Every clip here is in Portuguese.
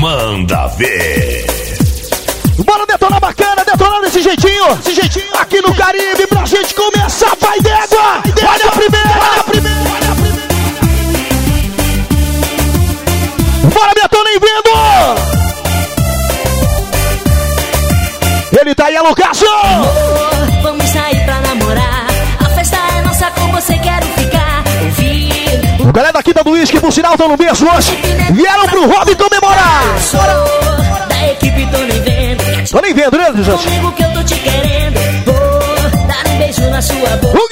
Manda ver. Bora detonar bacana, detonar desse jeitinho, desse jeitinho. Aqui no Caribe, pra gente começar, vai d'égua. Olha a primeira, olha a primeira, olha a primeira. Bora, Beto, nem vendo. Ele tá aí, é Lucas. Amor, vamos sair pra namorar. A festa é nossa, com você quero galera daqui do Uísque, por sinal, estão no berço hoje. Vieram pro Robin comemorar. da equipe, tô nem vendo. Tô nem vendo, né, gente? Comigo que eu tô te querendo. Vou dar um beijo na sua boca.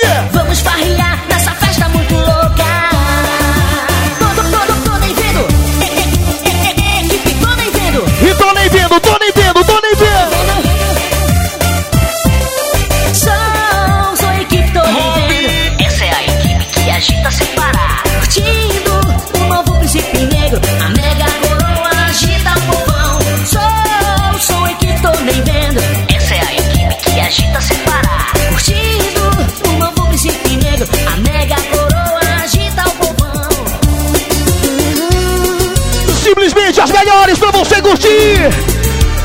Curtir.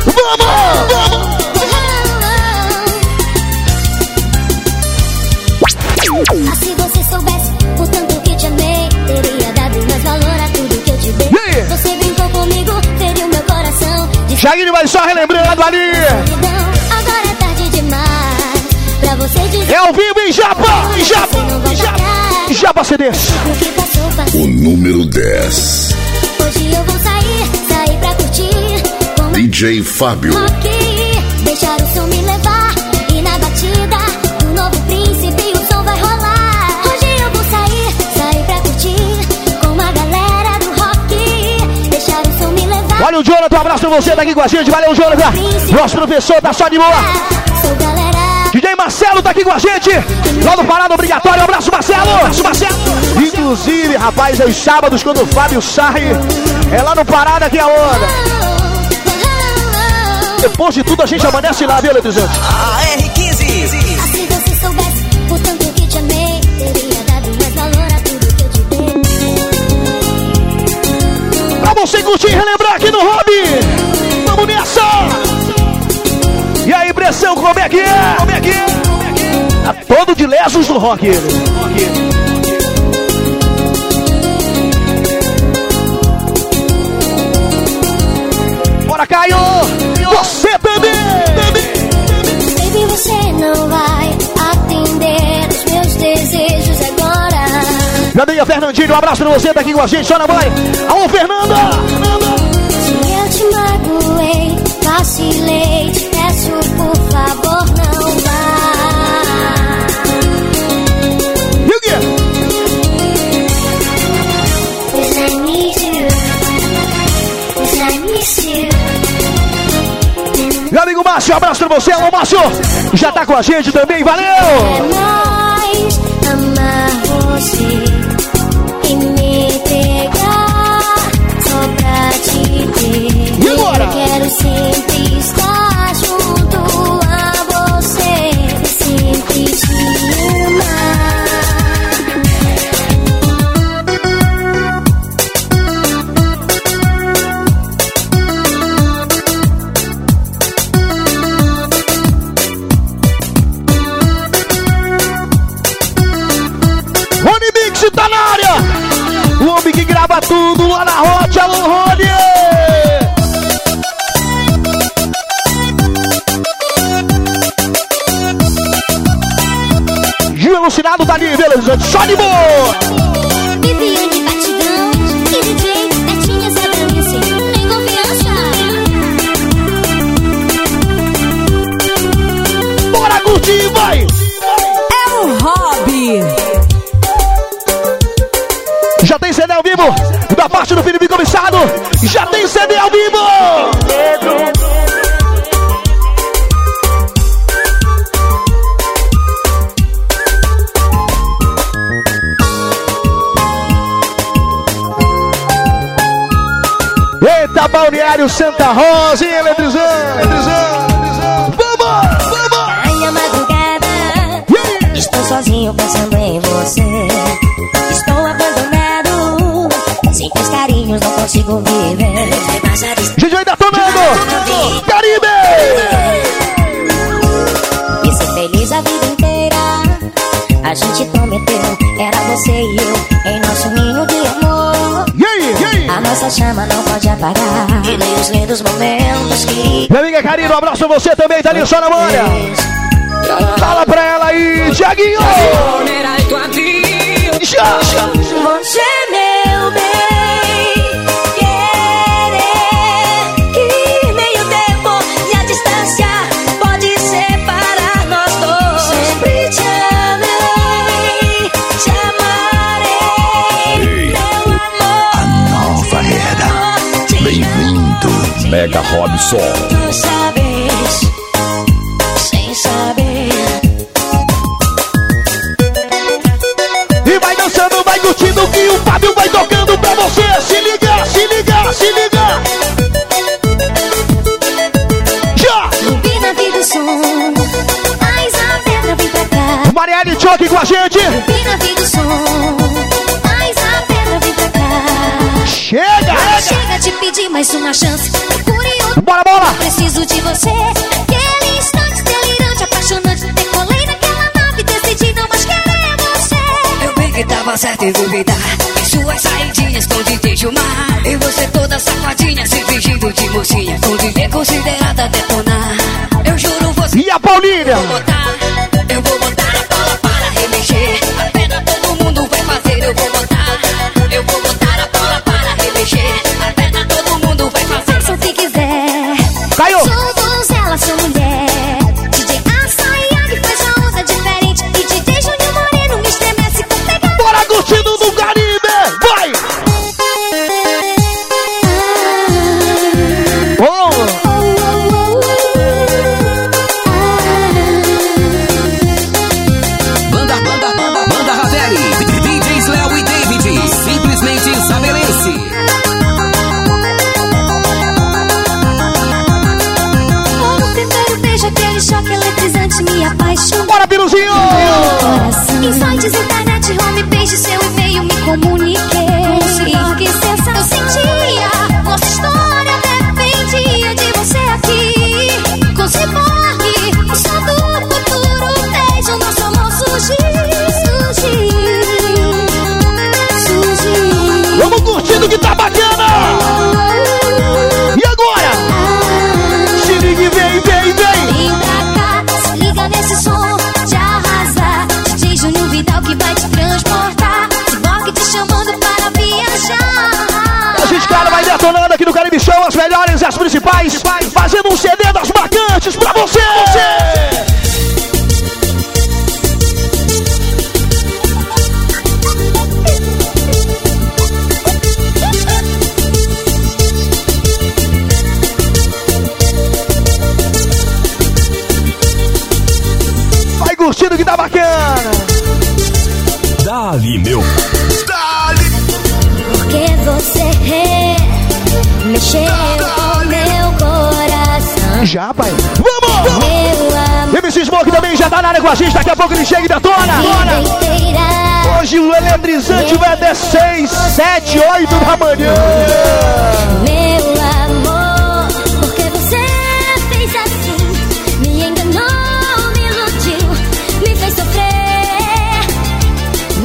Vamos, vamos. Ah, se você soubesse o tanto que te amei, teria dado mais valor a tudo que eu te dei. E aí? Você brincou comigo, feriu meu coração. De Jaguinho vai só relembrando ali. agora é tarde demais. Pra você dizer É ao vivo em Japa, Japa, Japa. Japa CDs. O. O número 10. Hoje eu vou sair pra curtir. Com DJ Fábio. rock, deixar o som me levar. E na batida do novo príncipe o som vai rolar. Hoje eu vou sair, sair pra curtir. Com a galera do rock, deixar o som me levar. Olha o Jonathan, um abraço pra você, tá aqui com a gente. Valeu, Jonathan. Nosso professor tá só de boa. Sou galera. DJ Marcelo tá aqui com a gente. Lá no Parada Obrigatório. Um abraço, Marcelo. Abraço, Marcelo. Inclusive, rapaz, é os sábados quando o Fábio sai. É lá no Parada que é a onda. Depois de tudo, a gente amanece lá, viu, Eletrizante? A R15. Ah, se você soubesse o tanto que te amei, teria dado mais valor a tudo que eu te dei. Pra você curtir e relembrar aqui no Hobby. Vamos nessa! E aí, pressão, como é que é? Como é que é? Tá todo de lesos do rock. ele. Caio! Você também! Baby, você não vai atender os meus desejos agora. Cadê Fernandinho? Um abraço pra você, tá aqui com a gente, só na mãe. Alô, Fernanda! Se eu te magoei, vacilei, te peço por favor Márcio, um abraço pra você. Alô, Márcio! Já tá com a gente também, valeu! É mais amar você e me entregar só pra te ter. E agora? Eu quero sempre Só de boa! Viviane Batidão DJ Netinha Sabrança, tem confiança. Bora curtir, vai! É o hobby. Já tem CD ao vivo da parte do Felipe Comissado! Já tem CD ao vivo! Balneário Santa Rosa, hein, Eletrizão. eletrizando. Vamos, vamos! Aranha é madrugada, yeah. estou sozinho pensando em você. Estou abandonado, sem teus carinhos não consigo viver. Gente, ainda tá tomando! Caribe! E ser feliz a vida inteira, a gente prometeu, era você e eu. E aí? A nossa chama não pode apagar. E nem os lindos momentos que. Minha amiga Karina, um abraço você também, tá ali só na manha. Fala pra ela aí, Tiaguinho! Você, meu bem, Mega Robson. Tu sabes, sem saber. E vai dançando, vai curtindo que o Fábio vai tocando pra você. Se liga, se liga, se liga! Já! O som, mais a pedra vem pra cá. Marielle Choque com a gente! Subi na vida o som, mais a pedra vem pra cá. Chega! Chega de pedir mais uma chance. Bora, bola! preciso de você. Aquele instante delirante, apaixonante. Decolei naquela nave, decidi não mais querer você. Eu bem que tava certo em duvidar Em suas saidinhas esconde de mar E você toda safadinha Se fingindo de mocinha Com viver considerada detonar Eu juro você E a Paulinha? Apaixonou. Show as melhores e as principais, fazendo um CD das marcantes pra você! Vai com a gente, daqui a pouco ele chega e detona! Hoje o eletrizante vai até 6, 7, 8 da manhã! Meu amor, porque você fez assim? Me enganou, me iludiu, me fez sofrer,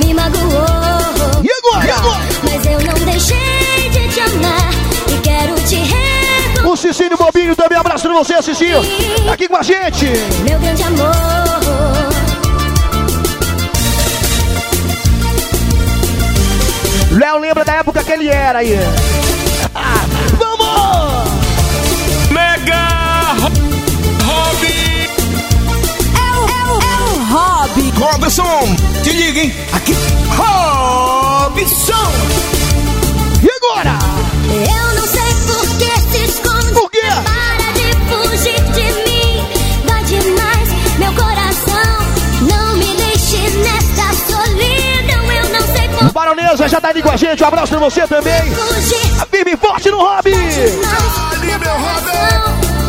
me magoou. E agora? Mas eu não deixei de te amar e quero te. O Cicinho Bobinho também, abraço pra você, Cicinho! Tá aqui com a gente! Meu grande amor. Léo lembra da época que ele era aí. Ah, vamos! Mega Hobby. É o, é o, é o hobby. Robson, te liga, hein? Baronesa já tá ali com a gente, um abraço pra você também! Firme e forte no hobby!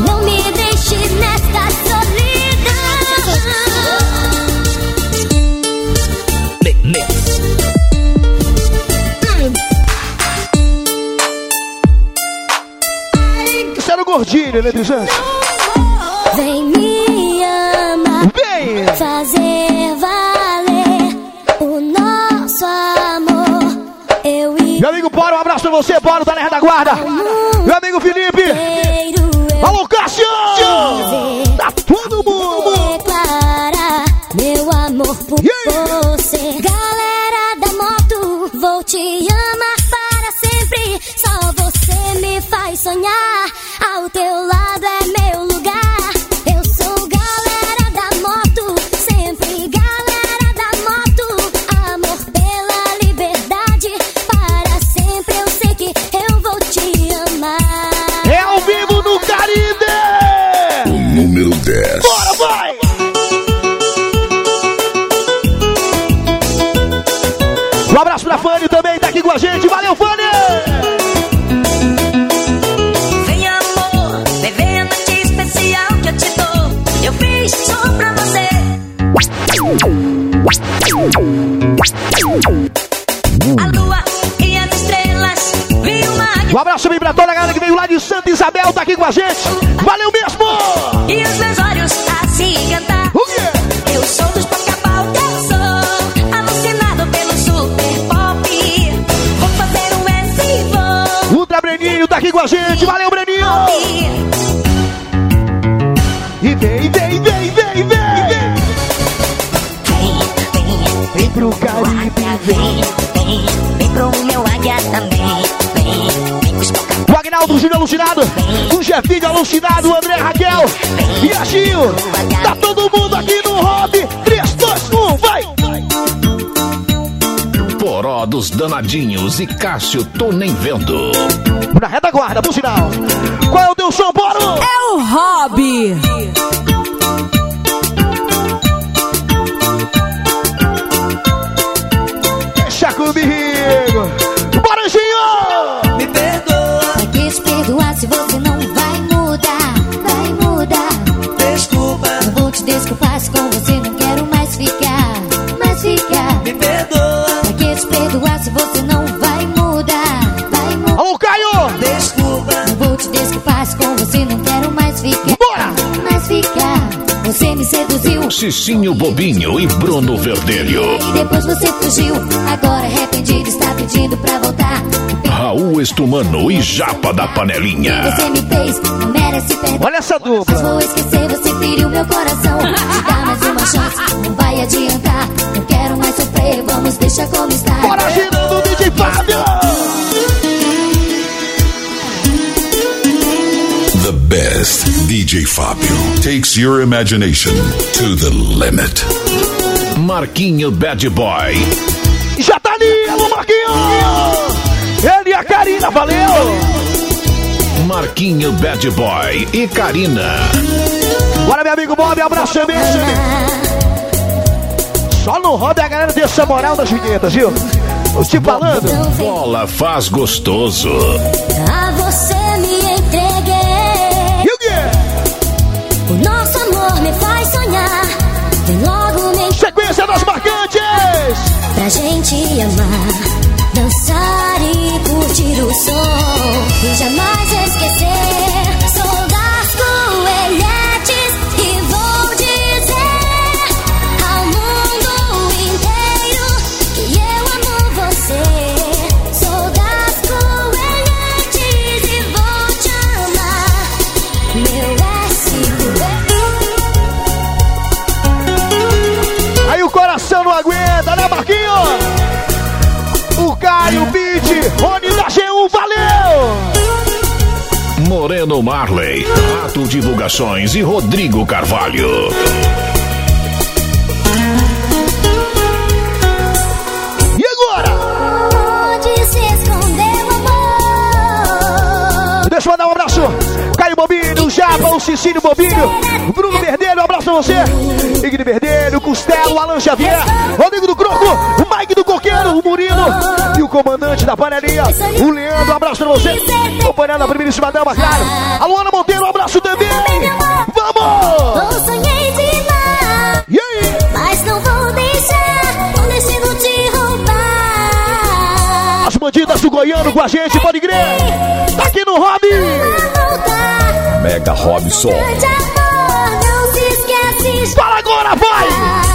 Não me deixe nesta solidão. Isso era o gordinho, eletrizante! Vem Meu amigo Bora, um abraço pra você, Bora, da Lerra da Guarda. Meu amigo Felipe. Alô, Cássio! Tá todo mundo! Declarar meu amor por Yeah. você. Galera da moto, vou te amar para sempre. Só você me faz sonhar. Ao teu lado abraço bem pra toda a galera que veio lá de Santa Isabel, tá aqui com a gente. Valeu mesmo! Alucinado, André Raquel e a Gil. Tá todo mundo aqui no Hobby. 3, 2, 1, vai! Poró dos danadinhos e Cássio, tô nem vendo. Na retaguarda, por sinal. Qual é o teu som, Boro? É o Hobby. Deixa comigo. Cicinho Bobinho e Bruno Verdelho. E depois você fugiu. Agora arrependido está pedindo pra voltar. Raul Estumano e Japa da Panelinha. Você me fez, não merece perdão. Olha essa Mas dupla. vou esquecer, você feriu meu coração. Te dá mais uma chance, não vai adiantar. Não quero mais sofrer, vamos deixar como está. Bora, girando DJ Fábio takes your imagination to the limit. Marquinho Bad Boy. Já tá ali, alô, Marquinho! Ele e a Karina, valeu! Marquinho Bad Boy e Karina. Bora, meu amigo Bob, abraço também. Só no Hobby a galera tem essa moral das vinhetas, viu? Eu te falando. Bola faz gostoso. a gente amar. Dançar e curtir o Moreno Marley. Rato Divulgações e Rodrigo Carvalho. E agora? Onde se escondeu amor? Deixa eu mandar um abraço. Caio Bobinho, o Japa, o Cicínio Bobinho, o Bruno Verdelho, um abraço pra você. Igni Verdelho, Costelo, Alan Xavier, Rodrigo do Croco, o Mike do Coqueiro, o Murilo comandante da panelinha, o Leandro, um abraço pra você. Acompanhando a primeiríssima dama, claro. A Luana Monteiro, um abraço também. Vamos! E aí? mas não vou deixar o destino te roubar. As bandidas do Goiano com a gente, pode crer. Tá aqui no Hobby. Mega Robson. grande amor, não se esquece Fala agora, vai!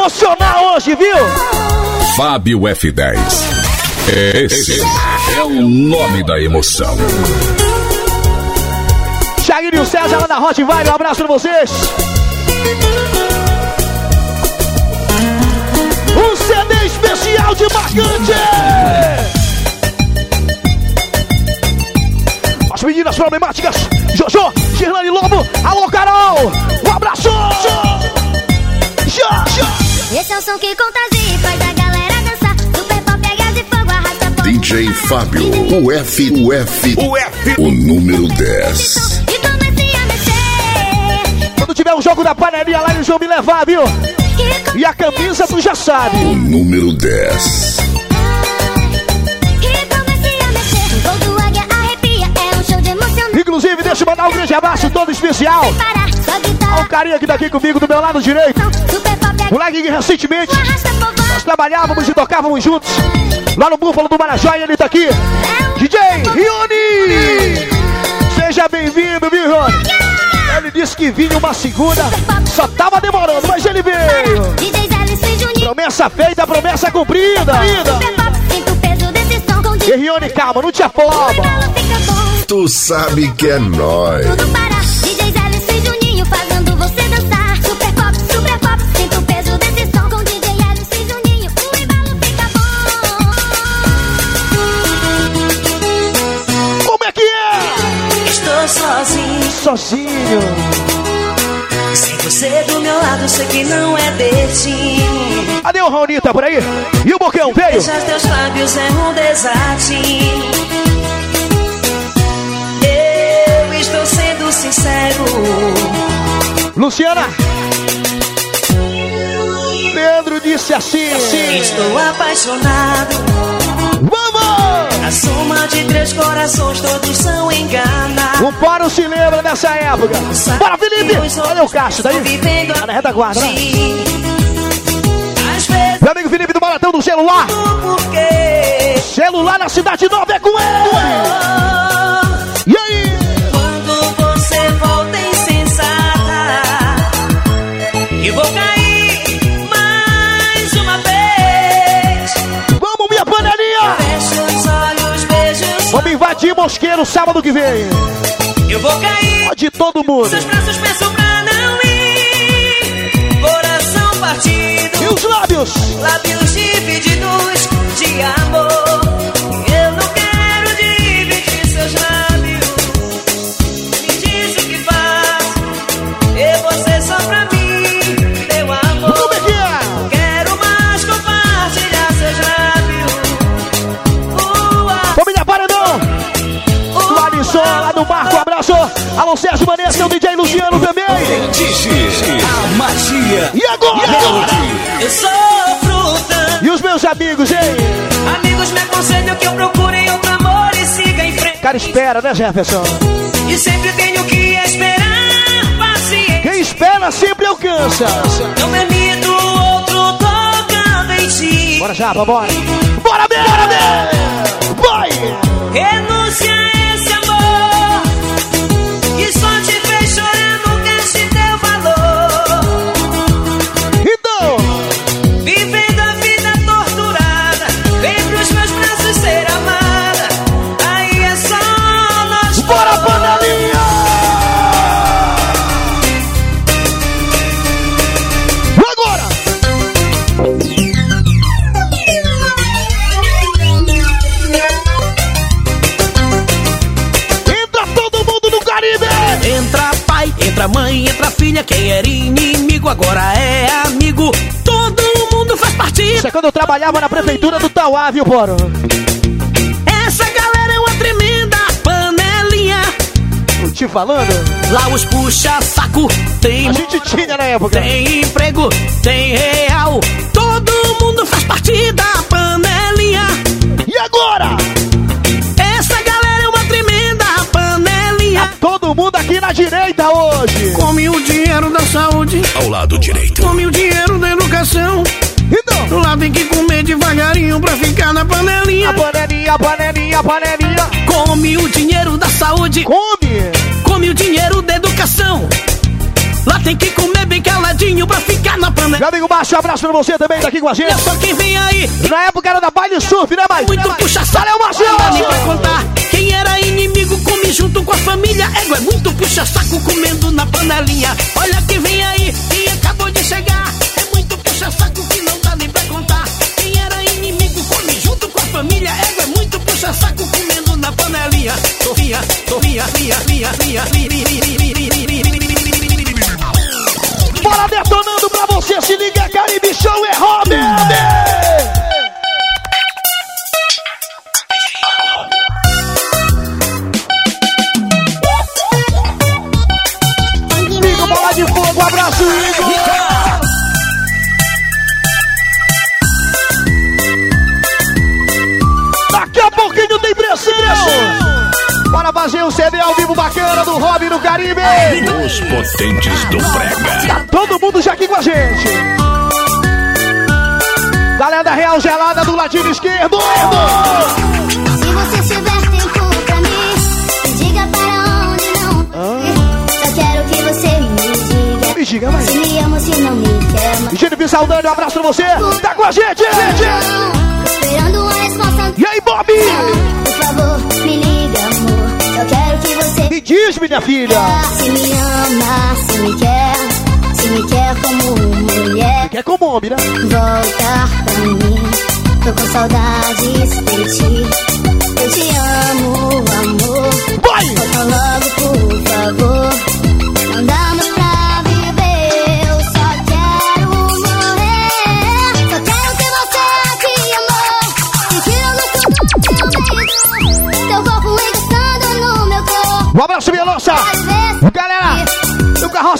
Emocionar hoje, viu? Fábio F10. Esse é o nome da emoção. Chaguinho e o César lá da Hot Vibe, um abraço pra vocês. Um CD especial de marcante. As meninas problemáticas, Jojo, Girlane Lobo, alô Carol, um abraço. Já. Esse é o som que contagia e faz a galera dançar. Super pop gás de fogo, arrasta fogo. DJ Fábio, o F, o F, o F, o número 10. E comecei a mexer. Quando tiver um jogo da panelinha lá, eles vão me levar, viu? E, a camisa tu já sabe. O número 10. e comecei a mexer. O gol do águia arrepia, é um show de emoção. Inclusive, deixa eu mandar um grande abraço todo especial. Ao guitarra. carinha que tá aqui comigo do meu lado direito. Moleque que recentemente nós trabalhávamos e tocávamos juntos. Lá no Búfalo do Marajó e ele tá aqui. DJ Rioni! Seja bem-vindo, viu, Rioni? Ele disse que vinha uma segunda, só tava demorando, mas ele veio. Promessa feita, promessa cumprida. E Rioni, calma, não te afoba. Tu sabe que é nóis. Sozinho. sem você do meu lado, sei que não é destino. Cadê o Raoni? Tá por aí? E o Bocão, veio? Beijar teus lábios é um desatino. Eu estou sendo sincero. Luciana. Pedro disse assim. Estou apaixonado. Vamos! A soma de três corações, todos são enganados. O Poro se lembra dessa época. Bora, Felipe! Olha o Cássio, daí. Tá na retaguarda, né? Às vezes, Meu amigo Felipe do Baratão do celular. Celular na Cidade Nova é com ele. Mosqueiro sábado que vem. Eu vou cair. Pode todo mundo. Seus braços peço pra não ir. Coração partido. E os lábios? Lábios divididos de amor. Sérgio Vanessa, o DJ Luciano também. A magia. E agora? Eu sofro tanto. E os meus amigos, hein? Amigos me aconselham que eu procure outro amor e siga em frente. Cara, espera, né, Jefferson? E sempre tenho que esperar paciência. Quem espera sempre alcança. Não permito outro tocando em ti. Bora já, bora. Bora bora ver. Vai! Renúncia Quem era inimigo agora é amigo. Todo mundo faz parte. Isso é quando eu trabalhava na prefeitura do Tauá, viu, Boro? Essa galera é uma tremenda panelinha. Tô te falando? Lá os puxa saco. Tem A gente tinha na época. Tem emprego, tem real. Todo mundo faz parte da panelinha. E agora? Todo mundo aqui na direita hoje. Come o dinheiro da saúde, Ao lado direito. come o dinheiro da educação. Então, Lá tem que comer devagarinho pra ficar na panelinha. a panelinha, a panelinha, a panelinha. Come o dinheiro da saúde, Come! come o dinheiro da educação. Lá tem que comer bem caladinho pra ficar na panelinha. Meu amigo Baixo, um abraço pra você também, tá aqui com a gente. Olha só quem vem aí. Na época era da baile surf, né, mais? Muito puxa saco. Valeu, Marcelo! Não dá nem pra contar. Quem era inimigo come junto com a família. Ego é muito puxa saco comendo na panelinha. Olha quem vem aí e acabou de chegar. É muito puxa saco que não dá nem pra contar. Quem era inimigo come junto com a família. Ego é muito puxa saco comendo na panelinha. Sofia, Sofia, Fia, Fia, Fia, Bora detonando pra você, se liga, Caribe Show é Robin! Igor, bola de fogo, abraço, Igor! Daqui a pouquinho tem pressão! Bora fazer um CD ao vivo bacana do Robin no Caribe! Os potentes do Brega. Tá todo mundo já aqui com a gente. Galera da Real Gelada do ladinho esquerdo. Se você tiver tempo pra mim, me diga para onde não ir. Só quero que você me diga. Me diga, vai. Se me ama ou se não me quer. Mas Jennifer Saudade, um abraço pra você. Tá com a gente, gente. esperando uma resposta. E aí, Bob? Por favor, me liga, Só quero que você Me diz, minha filha. se me ama, se me quer. Se me quer como mulher. Que é como homem, né? Voltar pra mim. Tô com saudades de ti. Eu te amo, amor. Vai!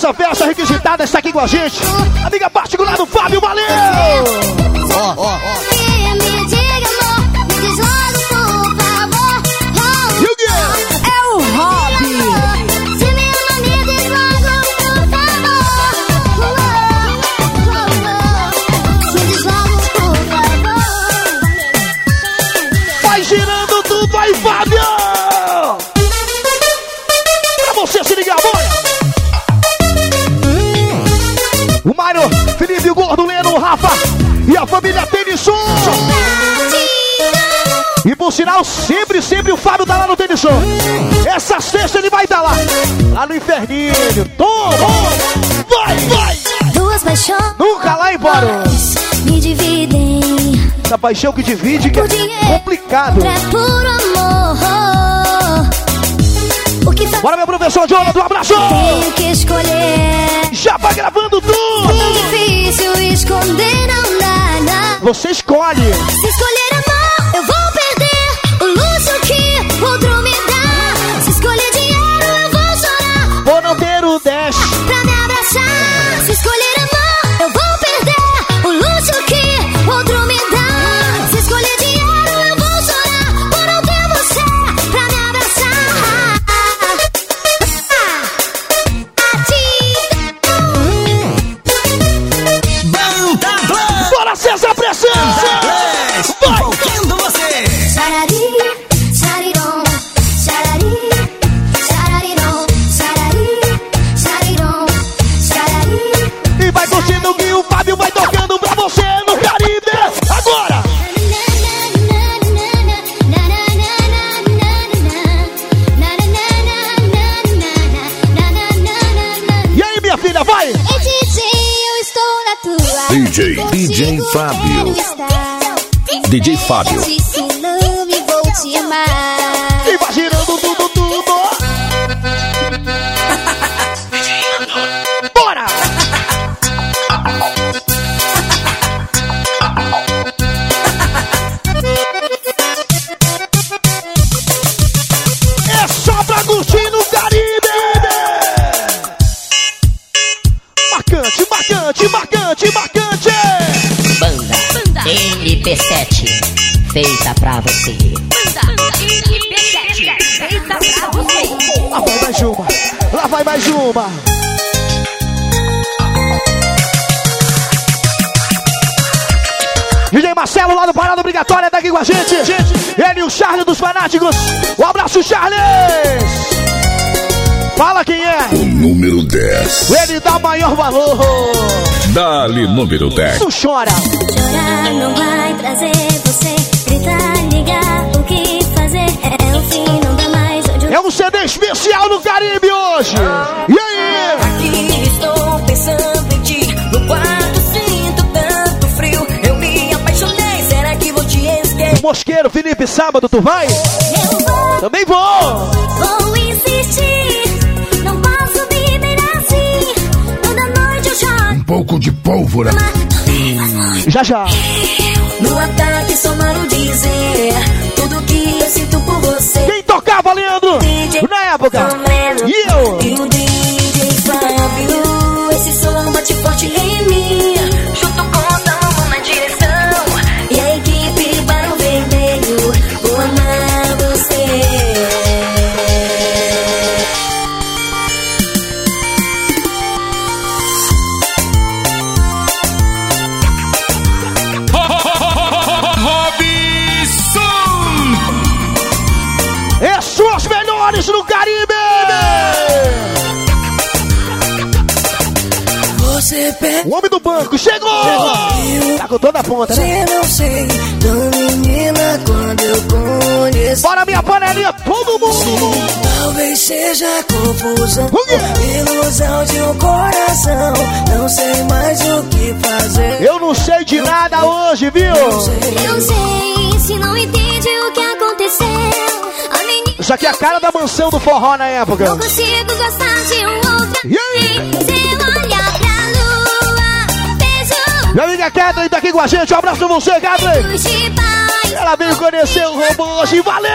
Carroça Festa Requisitada está aqui com a gente. Amiga particular do Fábio, valeu! se me E por sinal, sempre, sempre o Fábio tá lá no Tênis Som. Essa sexta ele vai estar lá. Lá no Inferninho. Toma! Vai, vai! Duas paixões Nunca lá embora. me dividem. Essa paixão que divide que é Por complicado. É puro amor. O que Bora, meu professor Jonathan, um abraço! tenho que escolher. Já vai gravando tudo! Tão difícil esconder, não. Você escolhe. Se escolher Fábio. DJ Fábio. Feita pra você. Banda MP7, feita pra você. Lá vai mais uma, lá vai mais uma. DJ Marcelo lá do Parada Obrigatória tá aqui com a gente. Ele e o Charles dos Fanáticos. Um abraço, Charles! Fala quem é. O número 10. Ele dá maior valor. Dali número 10. Não chora. Chorar não vai trazer É eu É um CD especial no Caribe hoje. E aí? Aqui estou pensando em ti. No quarto sinto tanto frio. Eu me apaixonei. Será que vou te esquecer? Mosqueiro, Felipe, sábado tu vai? Eu vou, Também vou. vou insistir. Não posso viver assim. Toda noite eu choro. Um pouco de pólvora. Já já. No ataque malo dizer. Tudo que eu sinto por você. Quem tocava, Leandro? Na época. E eu? Toda a ponta, né? eu não sei. Da menina quando eu conheço. Bora minha panelinha, todo mundo. Talvez seja confusão. Ilusão de um coração. Não sei mais o que fazer. Eu não sei de nada hoje, viu? Eu sei se não entende o que aconteceu. Isso aqui é a cara da mansão do forró na época. não consigo gostar de um outro. E Minha amiga Kathleen tá aqui com a gente. Um abraço pra você, Kathleen. Ela veio conhecer o robô hoje. Valeu!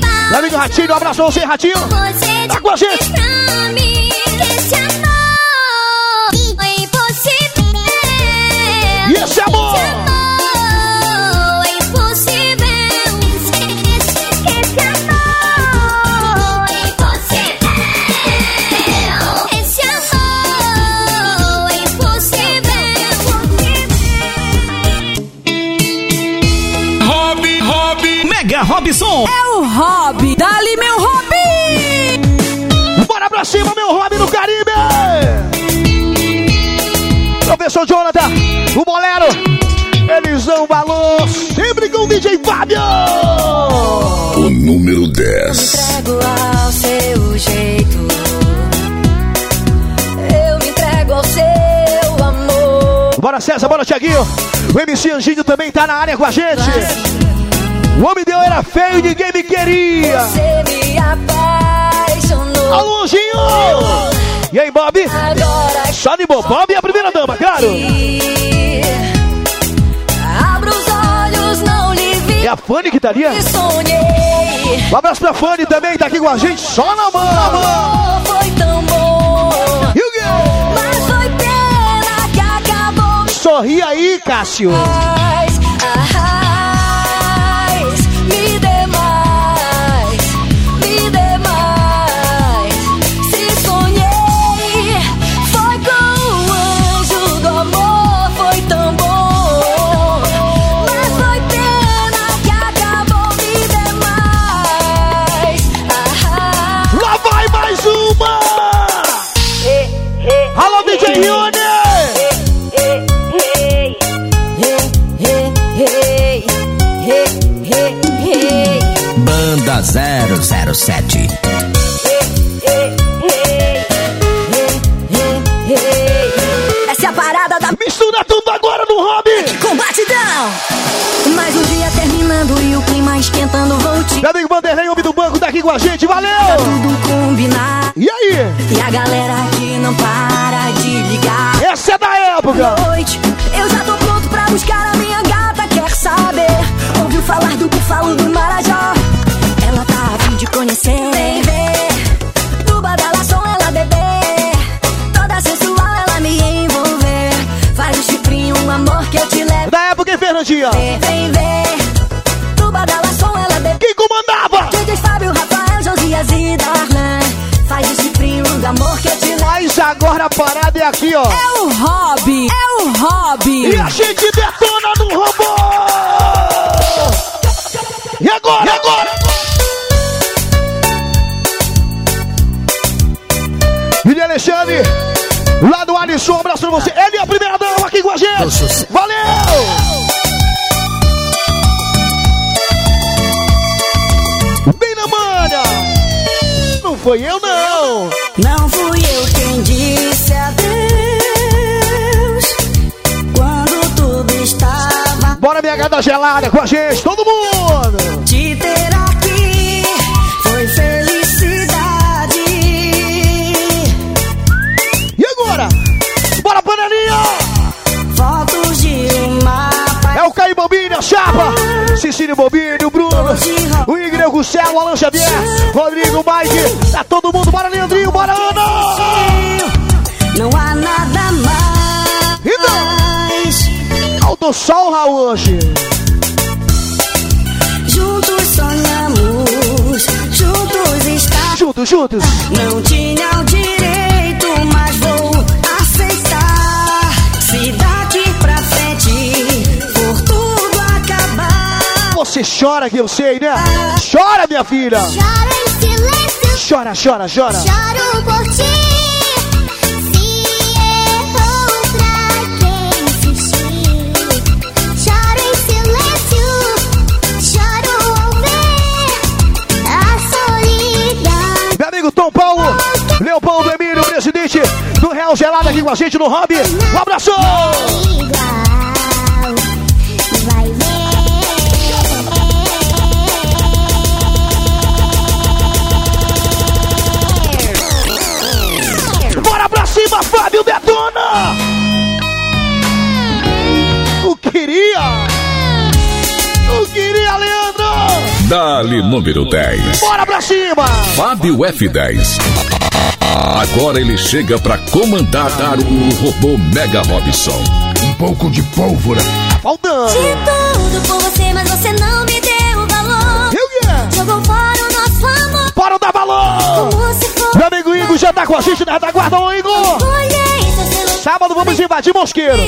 Paz. Meu amigo Ratinho, um abraço pra você, Ratinho. Tá com a gente. Robson. É o Hobby. Dali, meu Hobby. Bora pra cima, meu hobby no Caribe! Professor Jonathan, o Bolero, eles dão valor sempre com o DJ Fábio! O número 10. entrego ao seu jeito. Eu me entrego ao seu amor. Bora César, bora Tiaguinho, o MC Anjinho também tá na área com a gente! O homem deu era feio e ninguém me queria! Você me apaixonou. Alô, Anjinho! E aí, Bob? Agora Só de bom, Bob é a primeira dama, claro! abro os olhos, não lhe vi. É a Fanny que tá ali? E. Um abraço pra Fanny também, tá aqui com a gente, só na mão! Amor foi tão bom. E o quê? Mas foi pena que acabou. Sorri aí, Cássio! mais, ah, 007. Essa é a parada da Mistura tudo agora no hobby! com batidão. Mais um dia terminando e o clima esquentando, vou te Meu amigo Vanderlei, homem do banco, tá aqui com a gente, valeu! tudo combinar. E aí? E a galera que não para de ligar. Essa é da época! Noite, agora a parada é aqui, ó. É o Hobby. É o Hobby. E a gente detona no robô! E agora? E agora? Vini Alexandre, lá do Alisson, um abraço pra você. Ele é a primeira dama aqui com a gente. Valeu! Bem na manha! Não foi eu, não! Não fui minha gata gelada com a gente, todo mundo! ter aqui foi felicidade. E agora? Bora, panelinha! Fotos de uma É o Caio Bobinho, a Chapa, Cecílio Bobinho, o Bruno, o Igor, o Gustavo, o Alan Xavier, Rodrigo, Mike, tá todo mundo, bora Leandrinho, bora Sol, Raul, hoje. Juntos sonhamos, juntos está. Juntos, juntos. Não tinha o direito, mas vou aceitar. Se daqui pra frente for tudo acabar. Você chora que eu sei, né? Chora, minha filha. Choro em silêncio, Chora, chora, chora. choro por ti. Leopoldo Emílio, presidente do Real Gelado aqui com a gente no Hobby. Um abraço! Bora pra cima, Fábio Detona! O queria! O queria, Leandro! Dali número 10. Bora pra cima! Fábio F10. Agora ele chega pra comandar o robô Mega Robson. Um pouco de pólvora. Faltando! De tudo por você, mas você não me deu valor. Eu que Jogou fora o nosso amor. Bora dar valor! Meu amigo Igor já tá com a gente na retaguarda, ô Igor! Sábado vamos invadir Mosqueiro.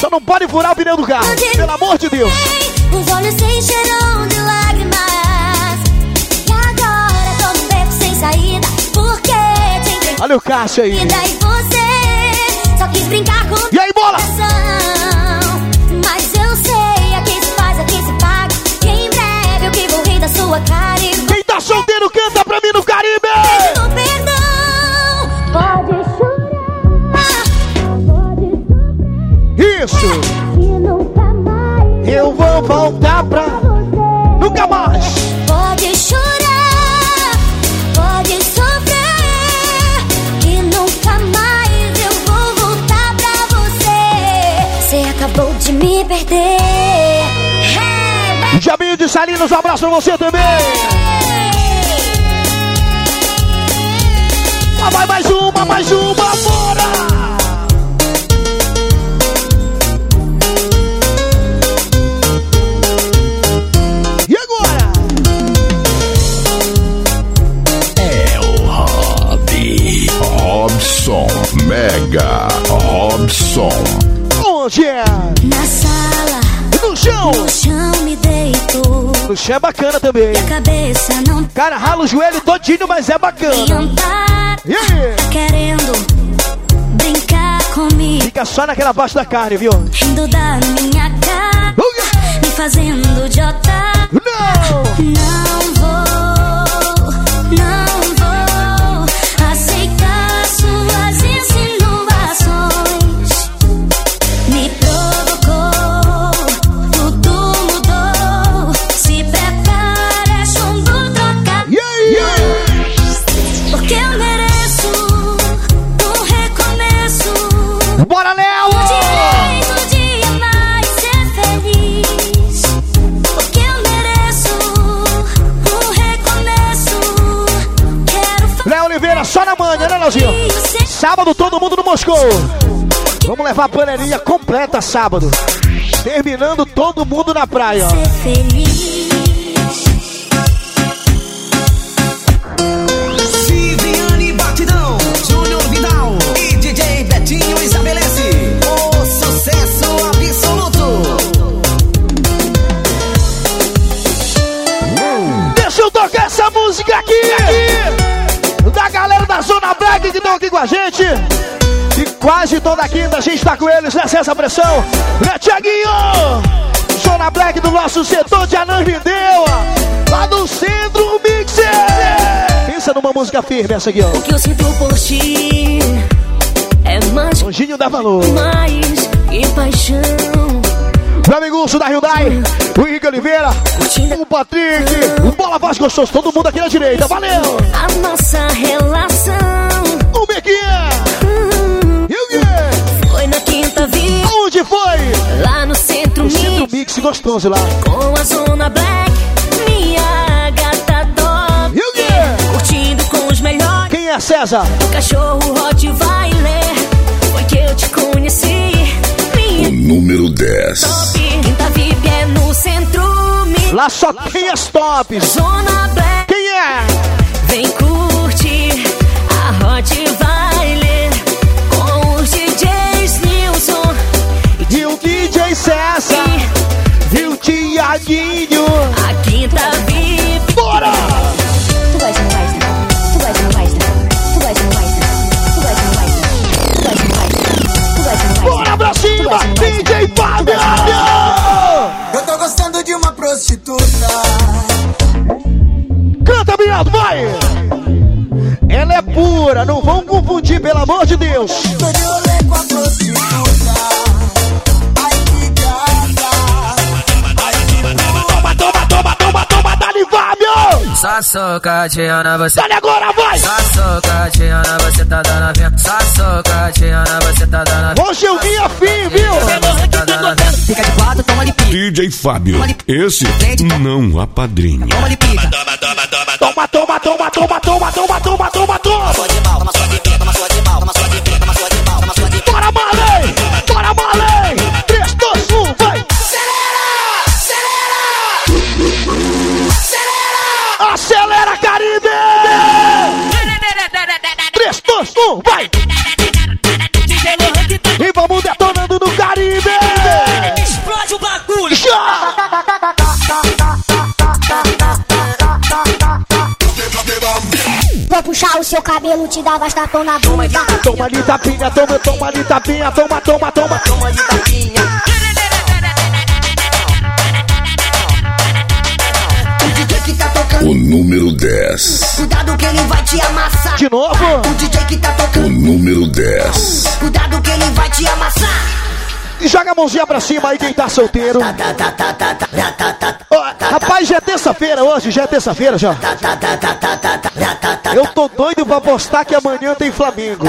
Só não pode furar o pneu do carro, pelo amor de Deus. Os olhos se encheram de lágrimas. Saída. Porque te entreguei Olha o Cássio aí. e você só quis brincar com E aí, bola? Mas eu sei, a quem se faz, a quem se paga. E em breve eu que vou rir da sua cara e vou Quem tá solteiro canta pra mim no Caribe! pedindo perdão. Pode chorar, pode. Isso! Eu vou voltar Salinas, um abraço pra você também! Ah, vai mais uma, mais uma, bora! E agora? É o Hobby. Robson Mega Robson. Onde é? Na sala, No chão! no chão No chão é bacana também. Não Cara, rala o joelho todinho, mas é bacana. adiantar. E aí? Querendo brincar comigo. Fica só naquela parte da carne, viu? Rindo da minha cara, me fazendo de otário. Não! Não vou, completa sábado. Terminando todo mundo na praia. ser feliz. Toda quinta a gente tá com eles, nessa essa pressão. Né, Tiaguinho? Zona Black do nosso setor de Anã Videu, lá do Centro Mixer. Pensa numa música firme essa aqui, ó. O que eu sinto por ti é mais, Anjinho da Valor. mais que paixão. Meu amigo Urso da Hyundai, o Henrique Oliveira, o Patrick, o Bola Voz Gostoso, todo mundo aqui na direita, valeu! A nossa relação Onde foi? lá no centro O Centro mix, Mix gostoso lá. com a zona black. Minha gata dog, E o quê? curtindo com os melhores. Quem é César? Cachorro Rottweiler, foi que eu te conheci. Minha Número 10. top, quinta VIP é no centro mix. Lá só tem as tops. Zona black. Quem é? Vem curtir a Rottweiler E o DJ César. E o Tiaguinho. a quinta VIP. Bora! Tu gosta? Tu gosta? Tu gosta? Tu gosta? Tu gosta? Tu gosta? Bora pra cima! DJ Fábio! Eu tô gostando de uma prostituta. Canta, Biado, vai! Ela é pura, não vão confundir, pelo amor de Deus. Tô de rolê com a prostituta. Fábio! Sassocatiana, você Dá-lhe agora, vai! Sassocatiana, você tá dando a vinha Sassocatiana, você tá dando Hoje eu vim viu? Tá a vinha Fica de quatro, toma pica, DJ Fábio. Esse não apadrinha. toma. Toma, toma, toma, toma, toma, toma, toma, toma, toma! De toma Vou puxar o seu cabelo, te dar bastapão na bunda. Toma ali tapinha, toma, toma ali tapinha, toma, toma, toma. Toma ali tapinha. O DJ que tá tocando. O número 10. Cuidado que ele vai te amassar. De novo? O DJ que tá O tocando. número 10. Cuidado que ele vai te amassar. Joga a mãozinha pra cima aí quem tá solteiro. Oh, rapaz, já é terça-feira hoje, já é terça-feira já. Eu tô doido pra apostar que amanhã tem Flamengo.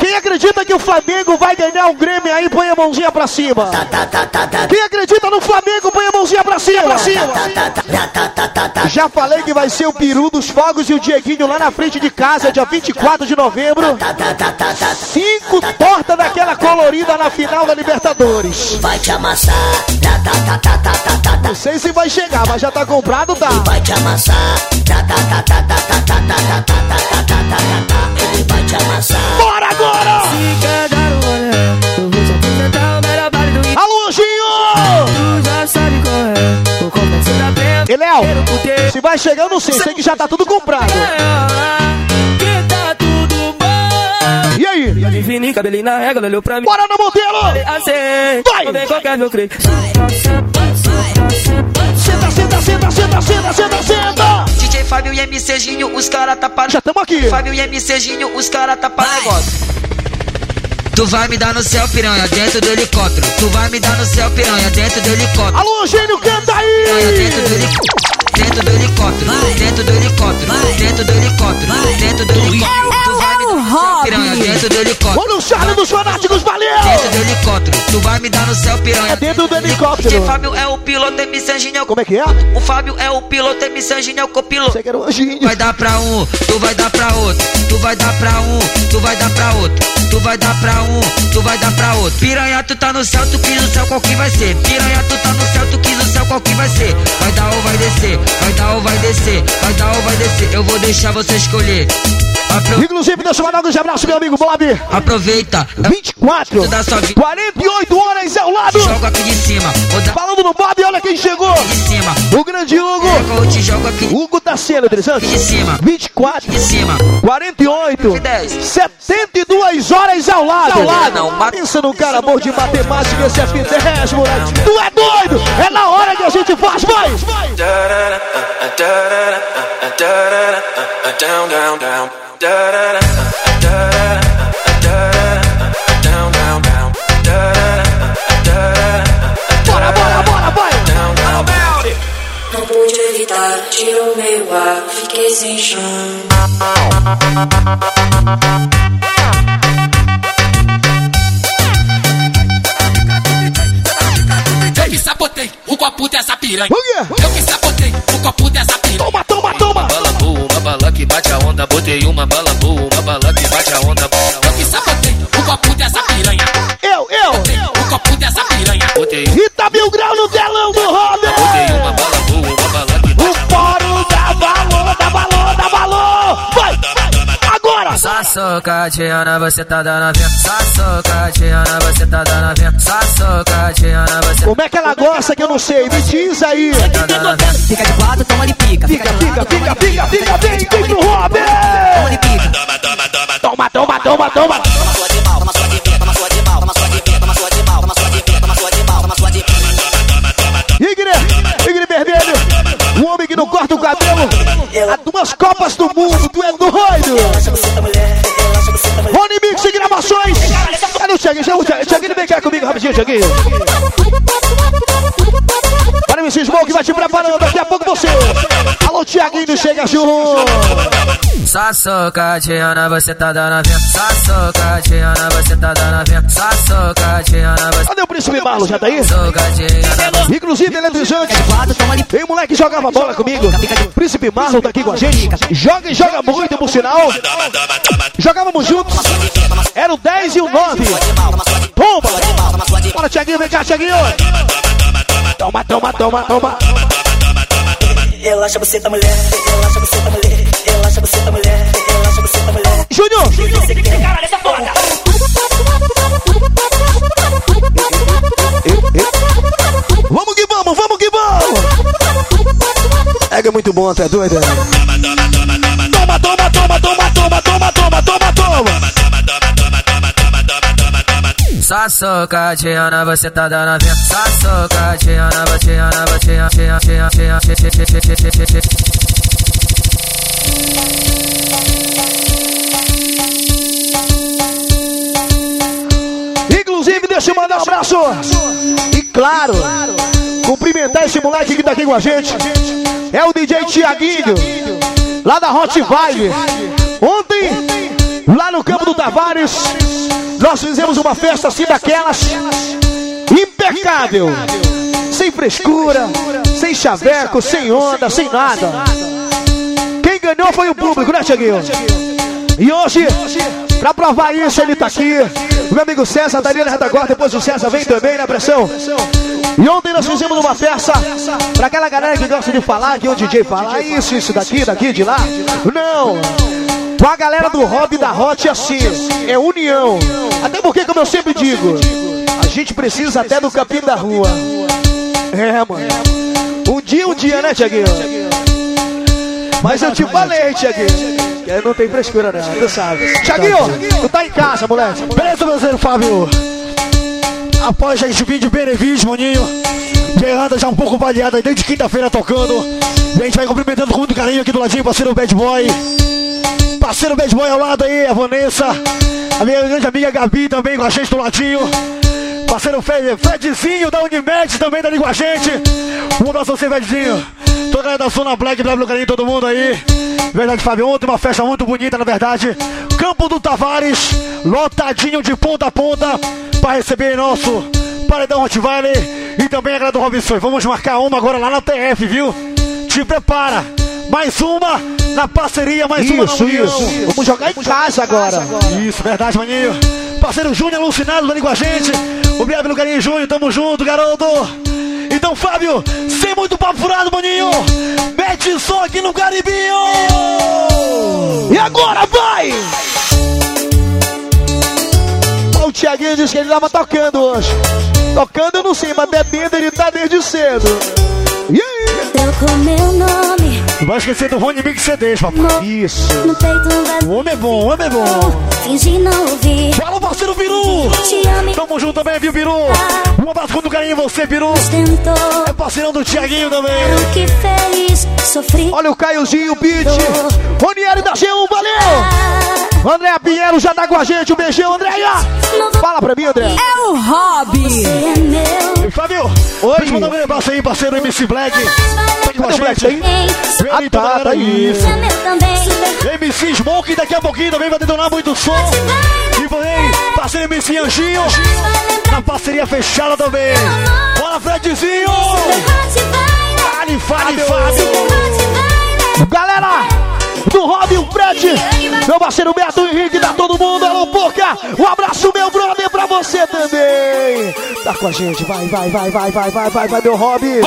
Quem acredita que o Flamengo vai ganhar o um Grêmio aí, põe a mãozinha pra cima. Quem acredita no Flamengo, põe a mãozinha pra cima. Pra cima. Já falei que vai ser o Peru dos Fogos e o Dieguinho lá na frente de casa, dia 24 de novembro. Cinco tortas daquela colorida na final da Libertadores. Vai te amassar. Tá, tá, tá, tá, tá, tá, tá, tá. Não sei se vai chegar, mas já tá comprado, tá? Vai te amassar. Tá, tá, tá, tá, tá, tá, tá, tá, tá, tá, tá, tá, tá, tá, tá. Ele vai te amassar. Bora agora! Alô, Anjinho! E Léo, se vai não sei, sei que já tá tudo comprado. Bom E aí? E a fininho, cabelinho na régua, olhou pra mim Bora no modelo! Assim, Vai! não vem qualquer meu creio Senta, senta, senta, senta, senta, senta, senta! DJ Fábio e MCzinho, os cara tá para Já tamo aqui. Fábio e MCzinho, os cara tá para negócio. Tu vai me dar no céu, piranha, dentro do helicóptero. Tu vai me dar no céu, piranha, dentro do helicóptero. Alô, gênio, canta Piranha, dentro do aí! helicóptero. Dentro do helicóptero, dentro do helicóptero, dentro do helicóptero, dentro do helicóptero. Céu, piranha, dentro do helicóptero. Olha o Charlie dos fanáticos, valeu! Dentro do helicóptero, tu vai me dar no céu, piranha. É dentro do helicóptero. DJ Fábio é o piloto, MC Anjinho é o Como é que é? O Fábio é o piloto, MC Anjinho é o copiloto. Você que era o anjinho. vai dar pra um, tu vai dar pra outro, tu vai dar pra um, tu vai dar pra outro, tu vai dar pra um, tu vai dar pra outro. Piranha, tu tá no céu, tu quis no céu, qual que vai ser? Piranha, tu tá no céu, tu quis no céu, qual que vai ser? Vai dar ou vai descer, vai dar ou vai descer, vai dar ou vai descer. Eu vou deixar você escolher. Inclusive, deixa eu mandar um grande abraço, meu amigo Bob. Aproveita. 24, Tu dá sua vida. 48 horas ao lado. Jogo aqui de cima. Falando no Bob, olha quem chegou. de cima. O grande Hugo. Eu te jogo aqui Hugo tá sendo, interessante. de cima. 24, De cima. 48, 10. 72 horas ao lado. Ao lado. Não, ma- Pensa num cara bom de matemática, esse é F10, moleque. Tu é doido? É na hora que a gente faz, vai! Down, down, down. Down, down, down. Bora, bora, bora, vai! Não pude evitar, tirou meu ar, fiquei sem chão. Eu que sabotei o copo dessa piranha. Eu que sabotei o copo dessa piranha. Toma, toma, toma! Botei uma bala boa, uma bala que bate a onda. Eu que sabotei o copo dessa piranha. Eu, eu! O copo dessa piranha. Botei, Rita Mil Grau no telão Sassocatiana, você tá dando a ver. Sassocatiana, você tá dando a ver. Sassocatiana, você Como é que ela gosta que eu não sei? Me diz aí! tá. Fica de quatro, toma de pica. Fica, fica, fica, fica, fica, vem, vem pro Robin! Toma de pica. Toma, toma, toma, toma! Toma sua de mal, toma sua de pé, toma sua de mal, toma sua de pé, toma sua de mal, toma sua de pé, toma sua de mal, toma sua de pé. Igre, Igre Vermelho, o homem que não corta o cabelo, há duas Copas do Mundo, tu é doido! Rapidinho, Thiaguinho! Para MC Smoke, vai te preparando, daqui a pouco você! Alô, Thiaguinho, chega junto! Sassocatiana, você tá dando a ver. Sassocatiana, você tá dando a ver. Sassocatiana, você Cadê o Príncipe Marlon, já tá aí? Inclusive, eletrizante. Tem um moleque que jogava bola comigo. Príncipe Marlon tá aqui com a gente. Joga e joga muito, por sinal. Jogávamos juntos. Era o 10 e o 9. Toma! Bora, Thiaguinho, vem cá, Thiaguinho. Toma, toma, toma, toma. Relaxa você tá mulher, relaxa você tá mulher, relaxa você tá mulher, relaxa você tá mulher. Júnior! Vamos que vamos, vamos que vamos! Ega é muito bom, tá doido? Toma, toma, toma, toma, toma, toma, toma, toma, toma! Sassocatiana, você Saçoca, Tiana, você tá dando vento. Saçoca, Tiana, Tiana, Tiana, Tiana, Tiana, Tiana, Inclusive, deixa eu mandar um abraço. E claro, cumprimentar esse moleque que tá aqui com a gente. É o DJ Tiaguinho, lá da Hot Vibe. Ontem lá no campo do Tavares, nós fizemos uma festa assim daquelas. Impecável. Sem frescura, sem chaveco, sem onda, sem nada. Quem ganhou foi o público, né, Tiaguinho? E hoje, pra provar isso, ele tá aqui. O meu amigo César, Daniela Retagor, depois o César vem também na pressão. E ontem nós fizemos uma festa pra aquela galera que gosta de falar, que o DJ fala, ah, isso, isso daqui, daqui, de lá. Não! Com a galera do Hobby da Hot é assim, é união. Até porque, como eu sempre digo, a gente precisa até do capim da rua. É, mano. Um dia, um dia, né, Tiaguinho? Mas eu te falei, Tiaguinho. Que não tem frescura, né? Tu sabe. Tiaguinho, tu tá em casa, moleque. Beleza, meu Zé Fábio? Após vir de Benevides, maninho. Geranda já um pouco baleada desde quinta-feira tocando. E a gente vai cumprimentando com muito carinho aqui do ladinho, parceiro Bad Boy. Parceiro Bad Boy ao lado aí, a Vanessa. A minha grande amiga Gabi também com a gente do ladinho. Parceiro Fred, Fredzinho da Unimed também tá ali com a gente. Um abraço você, Fredzinho. Toda a galera da Zona Black, blá carinho, todo mundo aí. Verdade, Fábio, ontem uma festa muito bonita, na verdade. Campo do Tavares, lotadinho de ponta a ponta, para receber nosso Paredão Rottweiler e também a galera do Robinson. Vamos marcar uma agora lá na TF, viu? Te prepara. Mais uma na parceria, mais uma na Isso, união. isso. Vamos jogar em casa agora. Isso, verdade, maninho. Parceiro Júnior alucinado ali com a gente. Obrigado pelo carinho, Júnior. Tamo junto, garoto. Então, Fábio, sem muito papo furado, maninho. Mete som aqui no Caribinho. E agora vai! O Tiaguinho disse que ele tava tocando hoje. Tocando eu não sei, mas bebendo ele tá desde cedo. Trocou meu nome Não vai esquecer do Rony Mix CDs, papai. Isso. O homem é bom, o homem é bom. Fingi não ouvir. Fala, parceiro Biru! Tamo junto também, viu, Biru? Um abraço com carinho em você, Biru. É parceirão do Tiaguinho também. O. Olha o Caiozinho, Beat. Ronieri da G1, valeu! André Pinheiro já tá com a gente. Um beijão, Andréia! Fala pra mim, André. É o Hobby. Fábio, Oi. eu mandar um abraço aí, parceiro MC Black. Tá com a Cadê o Black gente. aí? Vem Ah, tá, galera tá aí. isso. MC Smoke daqui a pouquinho também vai detonar muito som. E também, parceiro MC Anjinho. Na parceria fechada também. Bora, Fredzinho! Fale, fale, fale. Galera do Robin, o Fred, meu parceiro Beto Henrique, tá todo mundo, alô Poca, um abraço meu brother pra você também. Tá com a gente, vai, vai, vai, vai, vai, vai, vai, vai, meu Robin.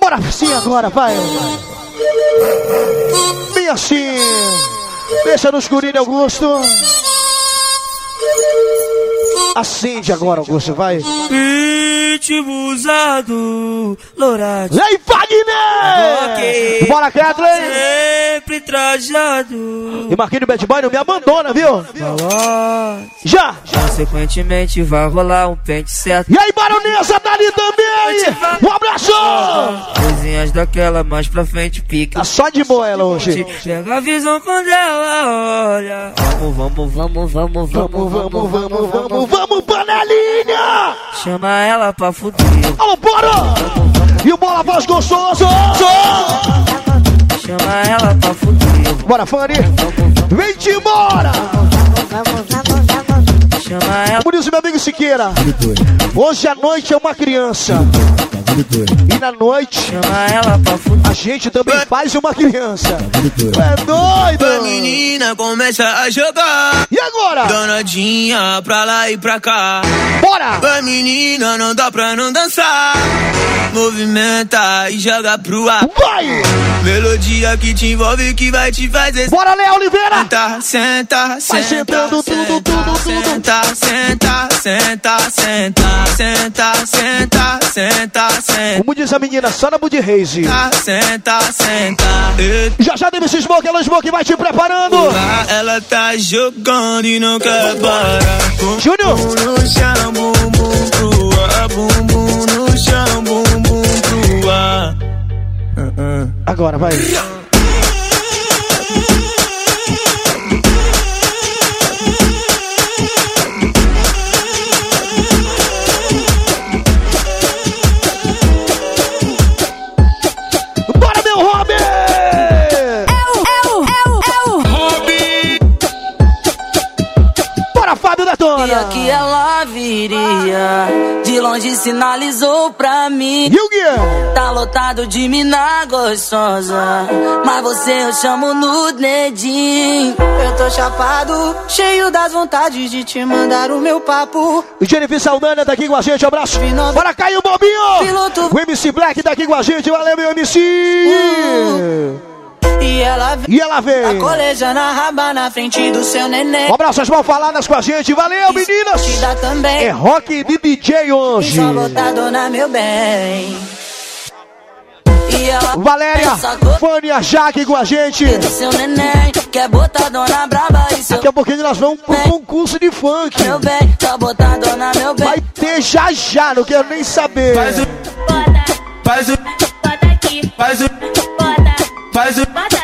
Bora assim agora, vai. Assim. Deixa nos gurinhos, Augusto. Acende agora, Augusto, vai. Ritmo usado, lourade. E aí, Wagner! Bora, Kathleen! Sempre trajado. E Marquinhos Bad Boy não me abandona, viu? Balão. Já! Consequentemente vai rolar um pente certo. E aí, Baronesa, tá ali também! Um abraço! Coisinhas daquela mais pra frente pica. Tá só de boa ela hoje. Pega a visão quando ela olha. Vamos, vamos, vamos, vamos, vamos, vamos, vamos, vamos, vamos, panelinha! Chama ela pra fuder. Alô, bora! E o Bola Voz Gostoso! Chama ela pra fuder. Bora, Fanny! Vem-te embora! Chama ela. Por isso, meu amigo Siqueira, hoje à noite é uma criança. E na noite, Chama ela pra fuder. a gente também faz uma criança. É doido! A menina começa a jogar. E agora? Danadinha pra lá e pra cá. Bora! A menina não dá pra não dançar. Movimenta e joga pro ar. Vai! Melodia que te envolve que vai te fazer. Bora, Léo Oliveira! Senta, senta, Vai senta, sentando tudo, tudo, tudo. Senta, senta, senta, senta, senta, senta, senta, senta. Como diz a menina, só na Bud Reis. Senta, senta, senta. Já já teve esse Smoke, ela Smoke vai te preparando. Lá ela tá jogando e não quer parar. Júnior. bum no chão, bum bum pro ar. Bum bum no chão, bum bum pro ar. Agora, vai. Dia Detona! que ela viria, de longe sinalizou pra mim. E o Guia? Tá lotado de mina gostosa, mas você eu chamo no dedinho. Eu tô chapado, cheio das vontades de te mandar o meu papo. O Jennifer Saldanha tá aqui com a gente, abraço. Bora, Caio Bobinho! Piloto. O MC Black tá aqui com a gente, valeu, meu MC! E ela vem, E ela vem! colejando a raba na frente do seu neném. Um abraço às mal faladas com a gente, valeu, meninas! Te dá também. É rock de DJ hoje. Só botadona, meu bem. Valéria, Vânia, Jaque com a gente. Do seu neném, quer botadona braba e seu Daqui a pouquinho nós vamos pro concurso de funk. meu bem, tá meu bem. Vai ter já já, não quero nem saber. Faz o. Faz o. Faz o. Faz o. Faz o.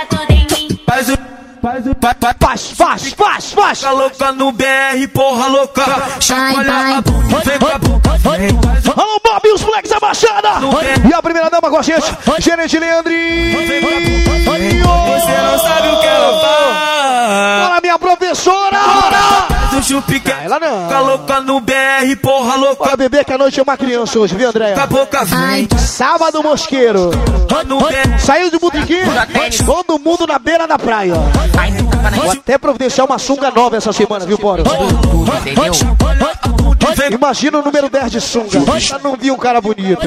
Faz o. Faz, faz, faz, faz. Fica louca no BR, porra louca. Chacoalha a bunda, vem com a bunda. Alô, Bob, os moleques da Baixada. E a primeira dama com a gente, gerente Leandrinho. Você não sabe o que ela faz. Bora, minha professora. Faz o Puxa o pique, ela não. Fica louca no BR, porra louca. Bora beber que a noite é uma criança hoje, viu, André? Com a boca vem. Sábado Mosqueiro. BR. Saiu de Botequim, todo mundo na beira da praia. Vou até providenciar uma sunga nova essa semana, viu, Boro? Imagina o número 10 de sunga. Já não vi um cara bonito.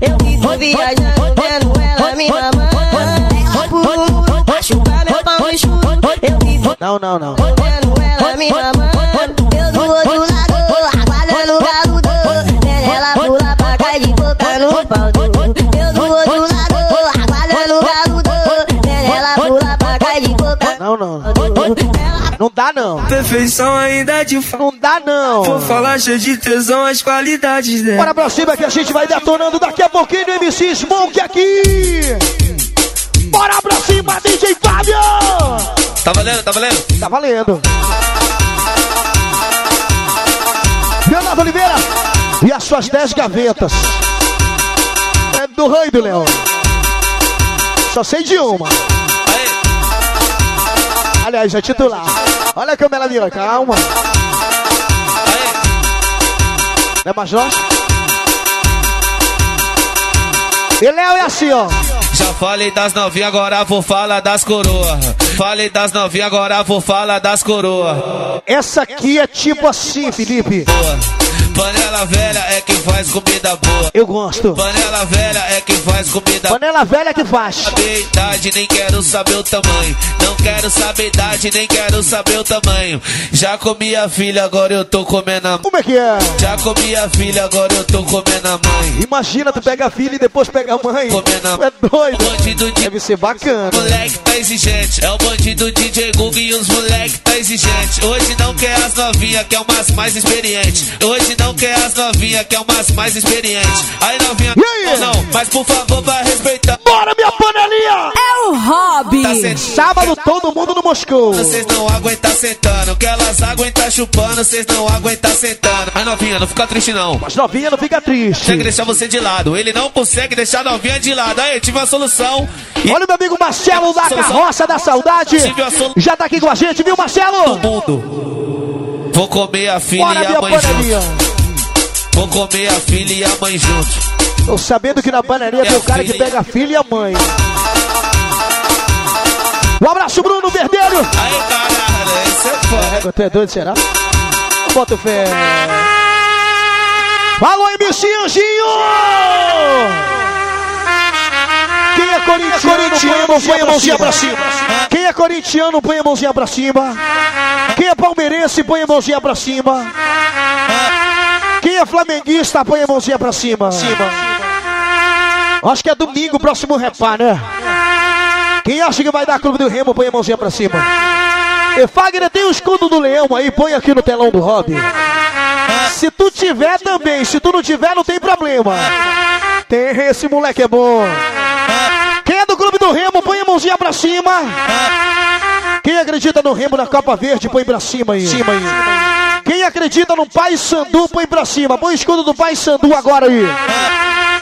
Eu vivo viajando, vendo ela me mamando. Meu pau. Eu vivo Não, não, não. vendo ela me mamando. Eu do outro lado, aguardando o galudo. Vendo ela pular Não, não. Não dá, não. Perfeição ainda de Não dá, não. Vou falar cheio de tesão as qualidades dela. Bora pra cima que a gente vai detonando daqui a pouquinho no MC Smoke aqui. Bora pra cima, DJ Fábio! Tá valendo, tá valendo? Tá valendo. Leonardo Oliveira e as suas 10 gavetas. É do rei do Leão. Só sei de uma. Aliás, é titular. Olha a câmera ali, ó. calma. É nós? E Léo é assim, ó. Já falei das novinhas, agora vou falar das coroa. Falei das novinhas, agora vou falar das coroa. Essa aqui é tipo assim, Felipe. Panela velha é quem faz comida boa. Eu gosto. Panela velha é quem faz comida Panela velha que faz. saber idade, nem quero saber o tamanho. Não quero saber idade, nem quero saber o tamanho. Já comi a filha, agora eu tô comendo a Como é que é? Já comi a filha, agora eu tô comendo a mãe. Imagina tu pega a filha e depois pega a mãe. Comendo a Tu é doido. Bandido de Deve ser bacana. moleque tá exigente. É o bandido DJ Google e os moleque tá exigente. Hoje não quer as novinha, quer umas mais experientes. Hoje não quer as novinha, quer umas mais experientes. Aí novinha, não, não, mas por favor, vai respeitar. Bora, minha panelinha! É o Hobby. Tá sentando. Sábado todo mundo no Moscou. Vocês não aguentam sentando, que elas aguentam chupando, vocês não aguentam sentando. Aí novinha, não fica triste não. Mas novinha não fica triste. Consegue deixar você de lado, ele não consegue deixar a novinha de lado. Aí, tive uma solução. E Olha o meu amigo Marcelo da Carroça da Saudade. Já tá aqui com a gente, viu, Marcelo? mundo. Vou comer a filha Bora, e a mãe. Vou comer a filha e a mãe junto. Tô sabendo que na panelinha tem o cara que pega a filha e a mãe. Um abraço, Bruno Verdelho. Aí, caralho, esse é foda. Tu é doido, será? Bota fé. Alô, MC Anjinho! Quem é corintiano, põe a mãozinha pra cima. Quem é corintiano, põe a mãozinha pra cima. Quem é palmeirense, põe a mãozinha pra cima. Quem é flamenguista, põe a mãozinha pra cima. Acho que é domingo, próximo repá, né? Quem acha que vai dar Clube do Remo, põe a mãozinha pra cima. E Fagner, tem o escudo do leão aí, põe aqui no telão do Hobby. Se tu tiver também, se tu não tiver, não tem problema. Tem, esse moleque é bom. Quem é do Clube do Remo, põe a mãozinha pra cima. Quem acredita no Remo na Copa Verde, põe pra cima aí. Cima aí. Quem acredita no Pai Sandu, põe pra cima. Põe o escudo do Pai Sandu agora aí.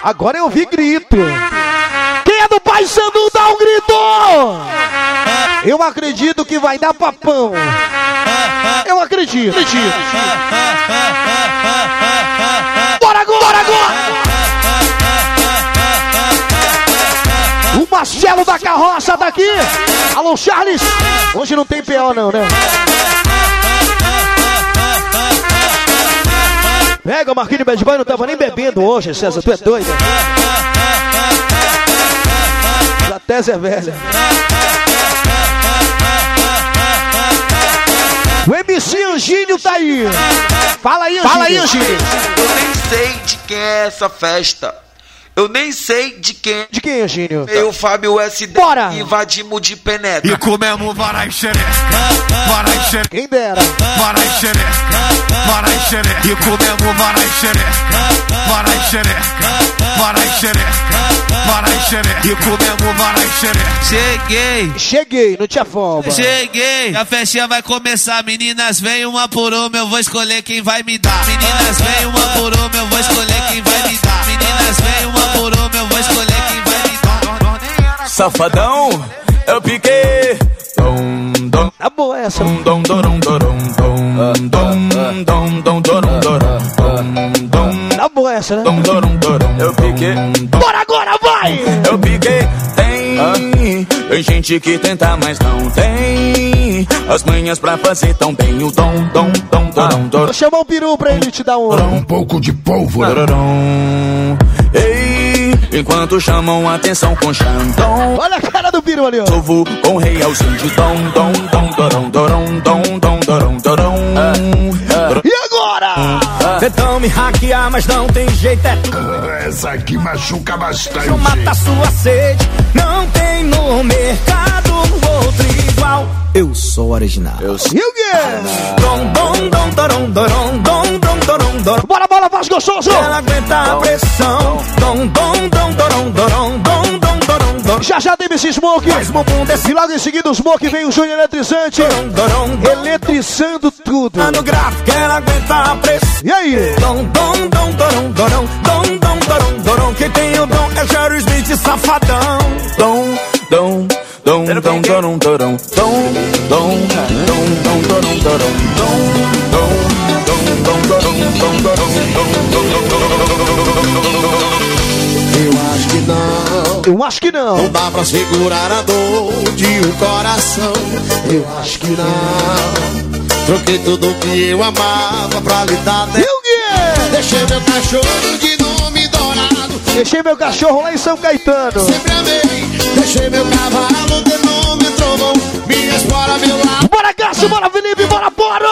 Agora eu ouvi grito. Quem é do Pai Sandu, dá um grito! Eu acredito que vai dar papão. Eu acredito. acredito. Bora agora, bora agora! O Marcelo da Carroça tá aqui. Alô, Charles. Hoje não tem PO não, né? Pega o Marquinhos Bad Boy, não tava nem bebendo hoje, César, tu é doido. Até Zé Velha. O MC Angílio tá aí. Fala aí, Angílio. Fala aí, Angílio. Eu nem sei de quem é essa festa. Eu nem sei de quem. De quem, Angílio? Eu, Fábio SD. Bora. Invadimos de penetra. E comemos varai xereca, varai Quem dera. varai xereca, varai xereca. E comemos varai xereca, varai xereca, varai xereca, varai xereca. E comemos varai xereca. Cheguei. Cheguei, não te afoba. Cheguei, a festinha vai começar. Meninas, vem uma por uma, eu vou escolher quem vai me dar. Meninas, vem uma por uma, eu vou escolher quem vai me dar. Safadão, eu piquei. Dom, dom. Tá boa essa. Dom, dom, dorom, dorom, dom, dom, dom, dom, dorom, dorom, dom, dom. Tá boa essa, né? Dom, dorom, dorom. Eu piquei. Bora agora, vai! Eu piquei. Tem, tem gente que tenta, mas não tem. As manhas pra fazer tão bem o dom, dom, dom, dorom, dorom. Vou chamar o peru pra ele te dar um. Um pouco de pólvora. Ei, enquanto chamam a atenção com Xandão. Olha a cara do peru ali, ó. Novo com realzinho de dom, dom, dom, dorom, dorom, dom, dom, dorom, dorom. E agora? Tentam me hackear, mas não tem jeito, é tu. Essa aqui machuca bastante. Não mata sua sede, não tem no mercado outro igual. Eu sou original. Eu E o quê? Dom, dom, dom, dom, dom. Bora, bola, faz gostoso! Ela aguenta a pressão. Dom, dom, dom, dorom, dorom, dom, dom, dorom, dorom. Já já tem esse Smoke. E logo em seguida o Smoke vem o Júnior Eletrizante. Eletrizando tudo. No gráfico, ela aguenta a pressão. E aí? Dom, dom, dom, dorom, dorom, dom, dom, dorom, dorom. Quem tem o dom é Jerry Smith, safadão. Dom, dom, dom, dom. Dom, dom, dom, dom, dorom, dorom. Dom, dom, dom, dom, dorom, dom, dorom, dom, dom. Eu acho que não. Eu acho que não. Não dá pra segurar a dor de um coração. Eu acho que não. Troquei tudo que eu amava pra lhe dar. E o quê? Deixei meu cachorro de nome dourado. Deixei meu cachorro lá em São Caetano. Sempre amei. Deixei meu cavalo de nome trovão. Minha espora, meu lar. Bora, Cássio, bora, Felipe, bora, Poro!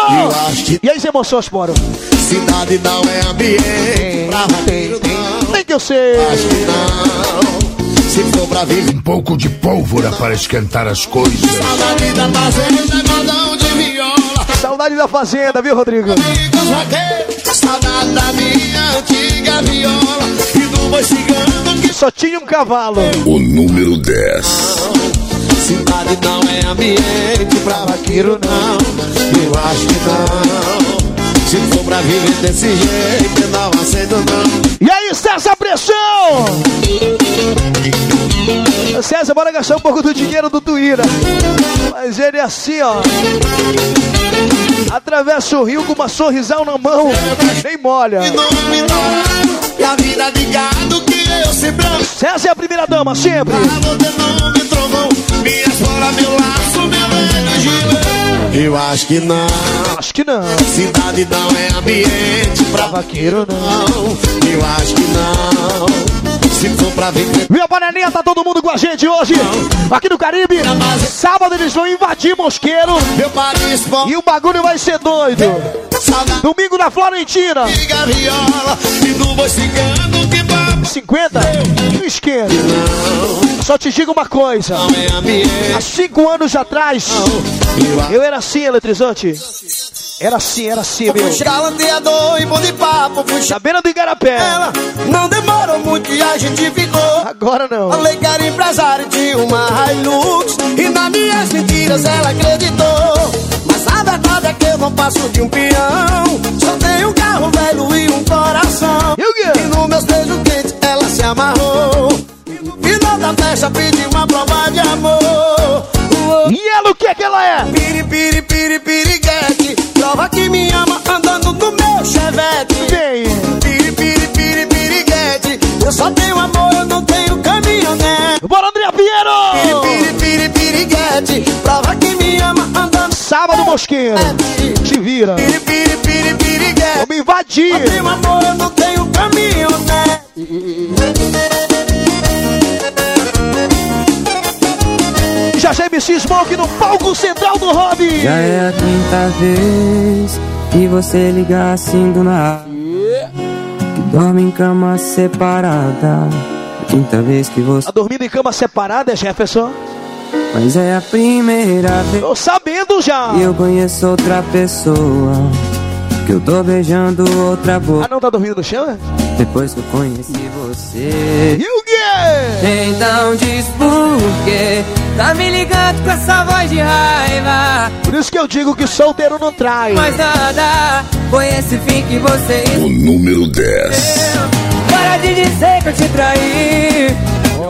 E aí, as emoções, Poro? cidade não é ambiente pra vaqueiro, não. Nem que eu sei. Acho que não. Se for pra viver. Um pouco de pólvora para esquentar as coisas. Saudade da fazenda, modão de viola. Saudade da fazenda, viu, Rodrigo? Amigos vaqueiros, saudade da minha antiga viola. E do boi cigano que Só tinha um cavalo. O número 10. Cidade não é ambiente pra vaqueiro, não. Eu acho que não. Se for pra viver desse jeito, eu não aceito, não. E aí, César Pressão! César, bora gastar um pouco do dinheiro do Tuíra. Mas ele é assim, ó. Atravessa o rio com uma sorrisal na mão. Nem molha. E nome dourado, a vida de gado que eu sempre amo. César é a primeira dama, sempre. De nome trovão, minha espora, meu laço, meu. Eu acho que não. Acho que não. Cidade não é ambiente pra vaqueiro, não. Eu acho que não. Se for pra viver. Minha panelinha, tá todo mundo com a gente hoje. Aqui no Caribe. Sábado eles vão invadir Mosqueiro. Meu Paris, E o bagulho vai ser doido. Domingo na Florentina. Liga viola e do boi cigano que baba. 50? Não esquenta. Só te digo uma coisa. É. Há cinco anos atrás, eu era assim, eletrizante. Era assim, era assim, meu. Fui chalandeador e bom de papo. Fui Na beira do Igarapé. ela. Não demorou muito e a gente ficou. Agora não. Falei que era empresário de uma Hilux E nas minhas mentiras ela acreditou Mas a verdade é que eu não passo de um peão Só tenho um carro velho e um coração E o quê? E nos meus beijos quentes ela se amarrou Final da festa pediu uma prova de amor E ela o que que ela é? Piri, piri, piri, piriguete Prova que me ama andando no meu chevette Vem. Piri, piri, piri, piriguete Eu só tenho amor, eu não tenho caminhonete Bora, André Pinheiro! Piri, piri, piriguete Prova que me ama andando Sábado Mosqueiro. Te vira. Piri, piri, piri, piriguete Vamos invadir. Só tenho amor, eu não tenho caminhonete Smoke no palco central do Hobby. Já é a quinta vez que você liga assim do nada. Que dorme em cama separada. Quinta vez que você. Tá dormindo em cama separada, Jefferson? Mas é a primeira vez Tô sabendo já. que eu conheço outra pessoa. Que eu tô beijando outra Ah, boca. não tá dormindo no chão, é? Depois que eu conheci você. E o quê? Então diz por quê? Tá me ligando com essa voz de raiva. Por isso que eu digo que solteiro não trai. Mas nada, foi esse fim que você O número 10. Para de dizer que eu te traí.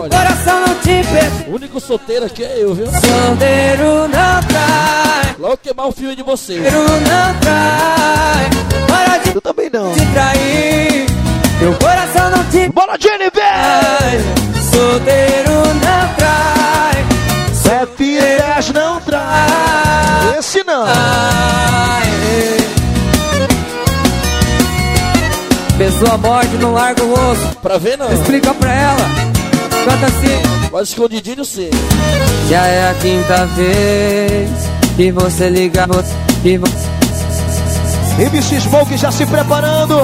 Meu coração não te. O único solteiro aqui é eu, viu? Solteiro não trai. Logo queimar o filme de você. Solteiro não trai. Para de Eu também não. te trair. Teu coração não te Bora, Jennifer! trai. Solteiro não trai. Sete dez não traz. Esse não. Pessoa morte não larga o osso. Pra ver, não. Explica pra ela. Canta assim. Mas escondidinho sim. Já é a quinta vez que você liga. você- Que você... MC Smoke já se preparando.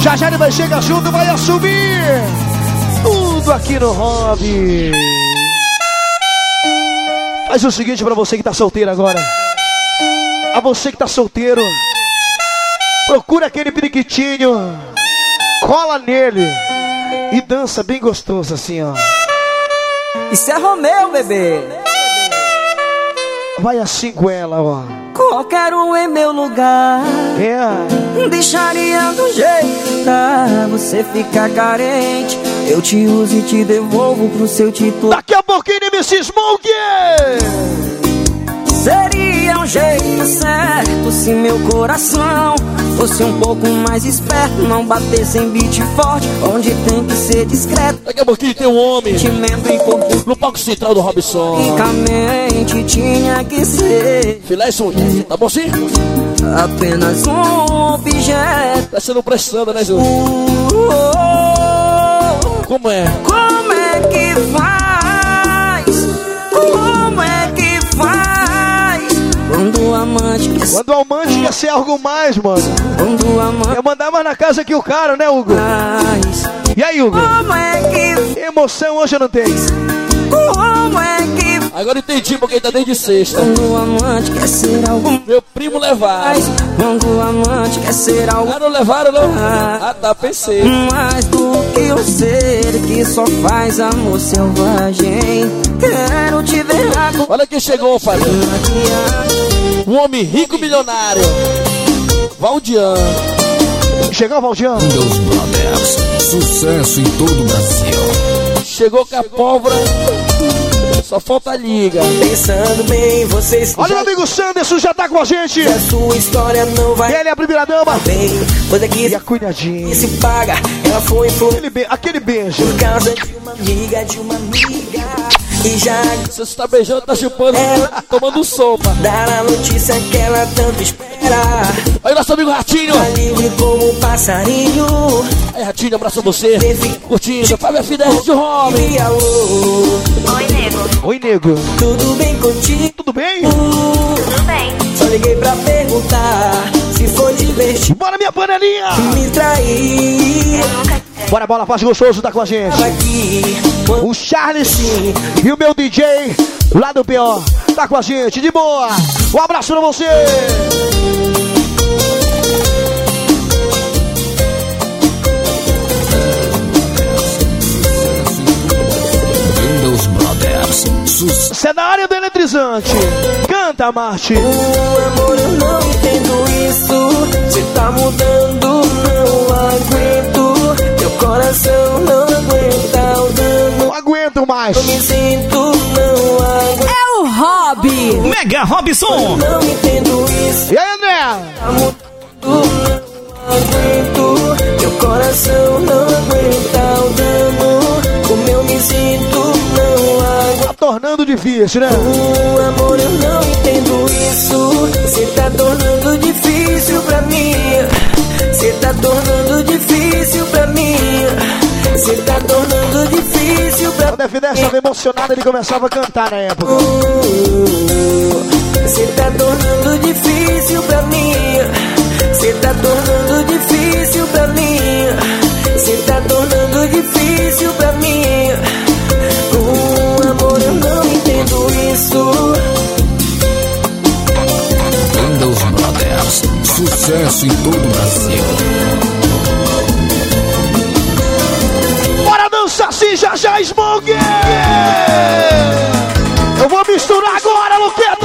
Já já ele vai chegar junto, vai assumir. Tudo aqui no Hobby. Faz o seguinte pra você que tá solteiro agora. A você que tá solteiro. Procura aquele periquitinho. Cola nele. E dança bem gostoso assim, ó. Isso é Romeu, bebê. Vai assim com ela, ó. Qualquer um em meu lugar. É. Deixaria do jeito você ficar carente. Eu te uso e te devolvo pro seu titular. Daqui a pouquinho, MC Smoke! Seria um jeito certo se meu coração fosse um pouco mais esperto. Não batesse em beat forte, onde tem que ser discreto. Daqui a pouquinho tem um homem e no palco central do Robson. unicamente tinha que ser Filé isso, tá bom sim? apenas um objeto. Tá sendo pressando, né, Zul? Como é? Como é que Quando o amante quer ser Quando o amante quer ser algo mais, mano. Quando o amante Eu mandar mais na casa que o cara, né, Hugo? E aí, Hugo? Como é que Emoção hoje eu não tenho. Agora entendi porque ele tá desde sexta. Quando o amante quer ser algo Meu primo levaram. mais Quando o amante quer ser algo Ah, não levaram, não? Ah, tá, pensei. mais do que um ser que só faz amor selvagem Quero te ver Olha quem chegou, pai. Um homem rico milionário. Valdian. Chegou, Valdian? Windows Brothers. Sucesso em todo o Brasil. Chegou com a pólvora. Só falta a liga. Pensando bem, vocês Olha o amigo Sanderson, já tá com a gente. a sua história não vai Ele é a primeira dama. bem. Pois é que E a cunhadinha. se paga, ela foi influenciada Aquele, be aquele beijo. por causa de uma amiga, de uma amiga. E já Você está beijando, tá chupando, tomando sopa. dar a notícia que ela tanto espera. Aí, nosso amigo Ratinho. Tá livre como um passarinho. Aí, Ratinho, abraço você. Curtindo, Fábio F10 de alô, Oi, nego. Oi, nego. tudo bem contigo? Tudo bem? Tudo bem? Só liguei pra perguntar se foi divertido Bora, minha panelinha. me trair. Eu nunca Bora, bola, faz gostoso, tá com a gente. O Charles e o meu DJ lá do PO tá com a gente, de boa. Um abraço pra você. Você é da área do eletrizante. Canta, Marte. amor, eu não entendo isso. Você tá mudando, não aguento. Coração não aguenta o dano. Não aguento mais. Eu me sinto, não aguento. É o Hobby. Mega Robson. Não entendo isso. E aí, André? Tá mudando, não aguento. Meu coração não aguenta o dano. Como eu me sinto, não aguento. Tá tornando difícil, né? Um amor, eu não entendo isso. Você tá tornando difícil pra mim. Você tá tornando mim. Você tá tornando difícil pra Quando a F10 estava emocionado, ele começava a cantar na época. Você tá tornando difícil pra mim. Você tá tornando difícil pra mim. Você tá tornando difícil pra mim. Um amor, eu não entendo isso. Windows Brothers. Sucesso em todo o Brasil. Assim, já já, Smoke! Eu vou misturar agora, Luqueta!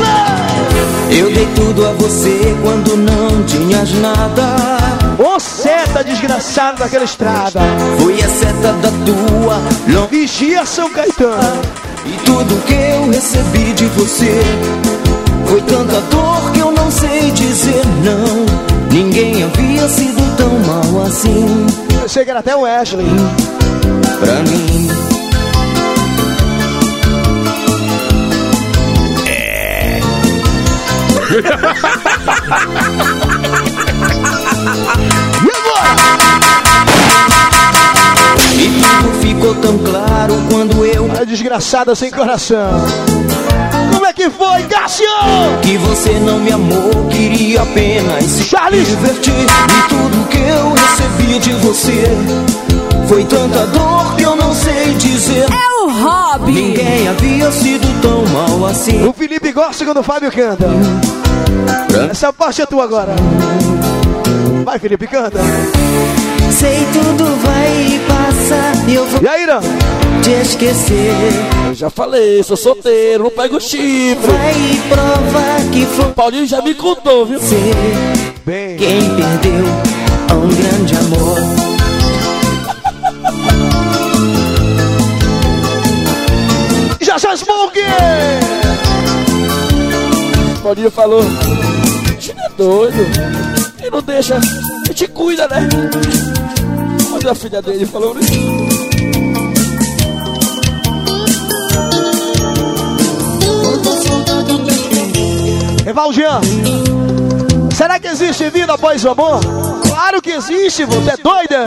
Eu dei tudo a você quando não tinhas nada Ô seta desgraçado daquela estrada. Fui a seta da tua Vigia São Caetano. E tudo que eu recebi de você foi tanta dor que eu não sei dizer não. Ninguém havia sido tão mal assim. Eu que era até o Ashley. Pra mim. É. E agora? E tudo ficou tão claro quando eu. A desgraçada sem coração. Que foi, Cássio? Que você não me amou, queria apenas se Charles. divertir. E tudo que eu recebi de você foi tanta dor que eu não sei dizer. É o Hobby. Ninguém havia sido tão mal assim. O Felipe gosta quando o Fábio canta. Essa parte é tua agora. Vai, Felipe, canta. Sei tudo vai passar e eu vou E aí, te esquecer. Já falei, sou solteiro, não pego chifre. Vai provar que foi Paulinho já me contou, viu? você Bem. quem perdeu um grande amor. Já já Smoke! Paulinho falou. Você é doido. Ele não deixa. Ele te cuida, né? Mas a filha dele falou, né? Evaldian, será que existe vida após o amor? Claro que existe, você é doida?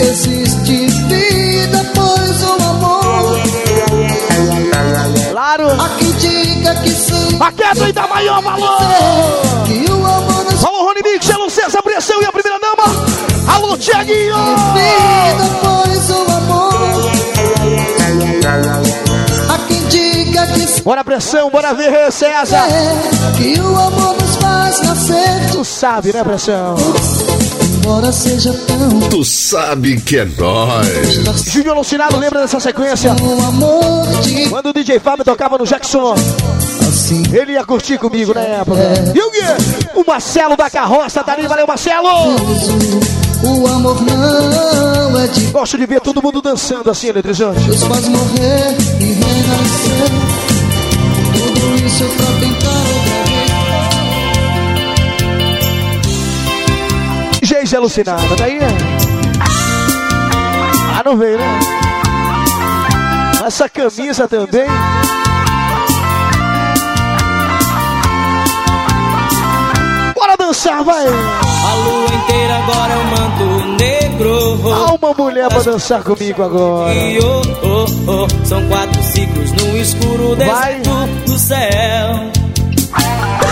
Existe vida após o amor. Claro. Há quem diga que sim. Maqueto ainda maior valor! Que o amor nos Alô, Rony Mix, alô, César Pressão e a primeira dama! Alô, Tiaguinho! vida após o amor. Bora pressão, bora ver, César! É que o amor nos faz nascer. Tu sabe, né, pressão? Embora seja tão Tu sabe que é nós. Júnior Alucinado, lembra dessa sequência? Quando o DJ Fábio tocava no Jackson, assim. ele ia curtir comigo na época. E o quê? O Marcelo da Carroça tá ali, valeu, Marcelo! O amor não é de Gosto de ver todo mundo dançando assim, eletrizante. Deus faz morrer e renascer. É pra tentar outra vez. Geise alucinada, daí é. Ah, não veio, né? Essa camisa também. Bora dançar, vai! A lua inteira agora é um manto negro. Há uma mulher pra dançar comigo agora. E oh, oh, oh, são quatro ciclos no escuro Vai. deserto do céu.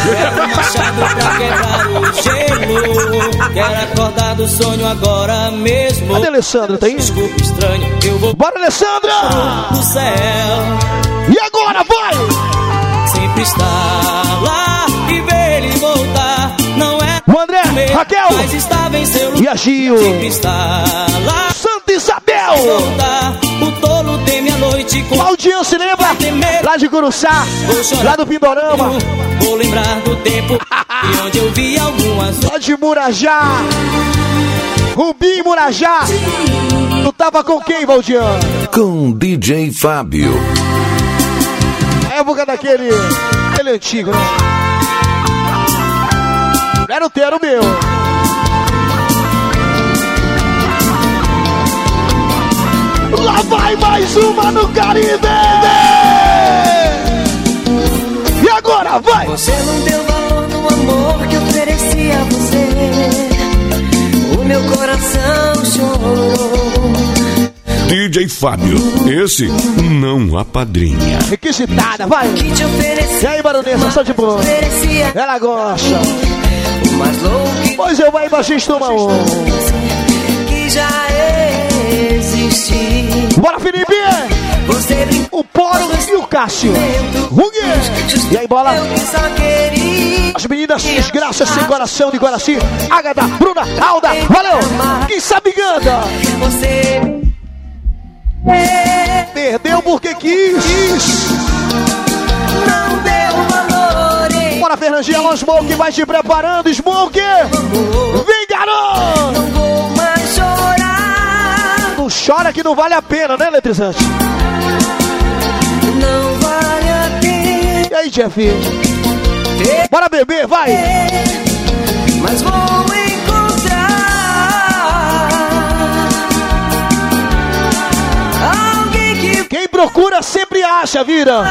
Quero um machado pra quebrar o gelo. Quero acordar do sonho agora mesmo. Cadê Alessandra? Tá aí? Desculpa estranho, eu vou Bora, Alessandra! do céu. E agora, vai! Sempre estar lá e ver ele voltar. Não é O André, mesmo, Raquel mas estava em seu lugar. e a Gil. Sempre estar lá Santa Isabel! voltar. O a noite com Claudinho se lembra? Lá de Curuçá, lá do Pindorama, Vou lembrar do tempo e onde eu vi algumas lá de Murajá. Rubim Murajá. Tu tava com quem, Valdian? Com DJ Fábio. época daquele. aquele antigo, né? Era o teu, era o meu. Vai mais uma no Caribe! E agora, vai! Você não deu valor no amor que ofereci a você. O meu coração chorou. DJ Fábio, esse não apadrinha. Requisitada, vai! Que te ofereci. E aí, baronesa, só de boa. Ela gosta. Pois eu vai baixista uma que já existiu. Bora, Felipe! O Poro e o Cássio. Rugue! E aí, bola? As meninas desgraças sem coração de Guaraci. Agatha, Bruna, Alda, valeu! Quem sabe? Você Perdeu porque quis. não deu valor. Bora, Fernandinha, alô, Smoke, vai te preparando, Smoke! Vem, garoto! Não vou mais chorar. Não chora que não vale a pena, né, eletrizante? aí, Jeff? Bora beber, vai! Mas vou encontrar alguém que Quem procura sempre acha, vira!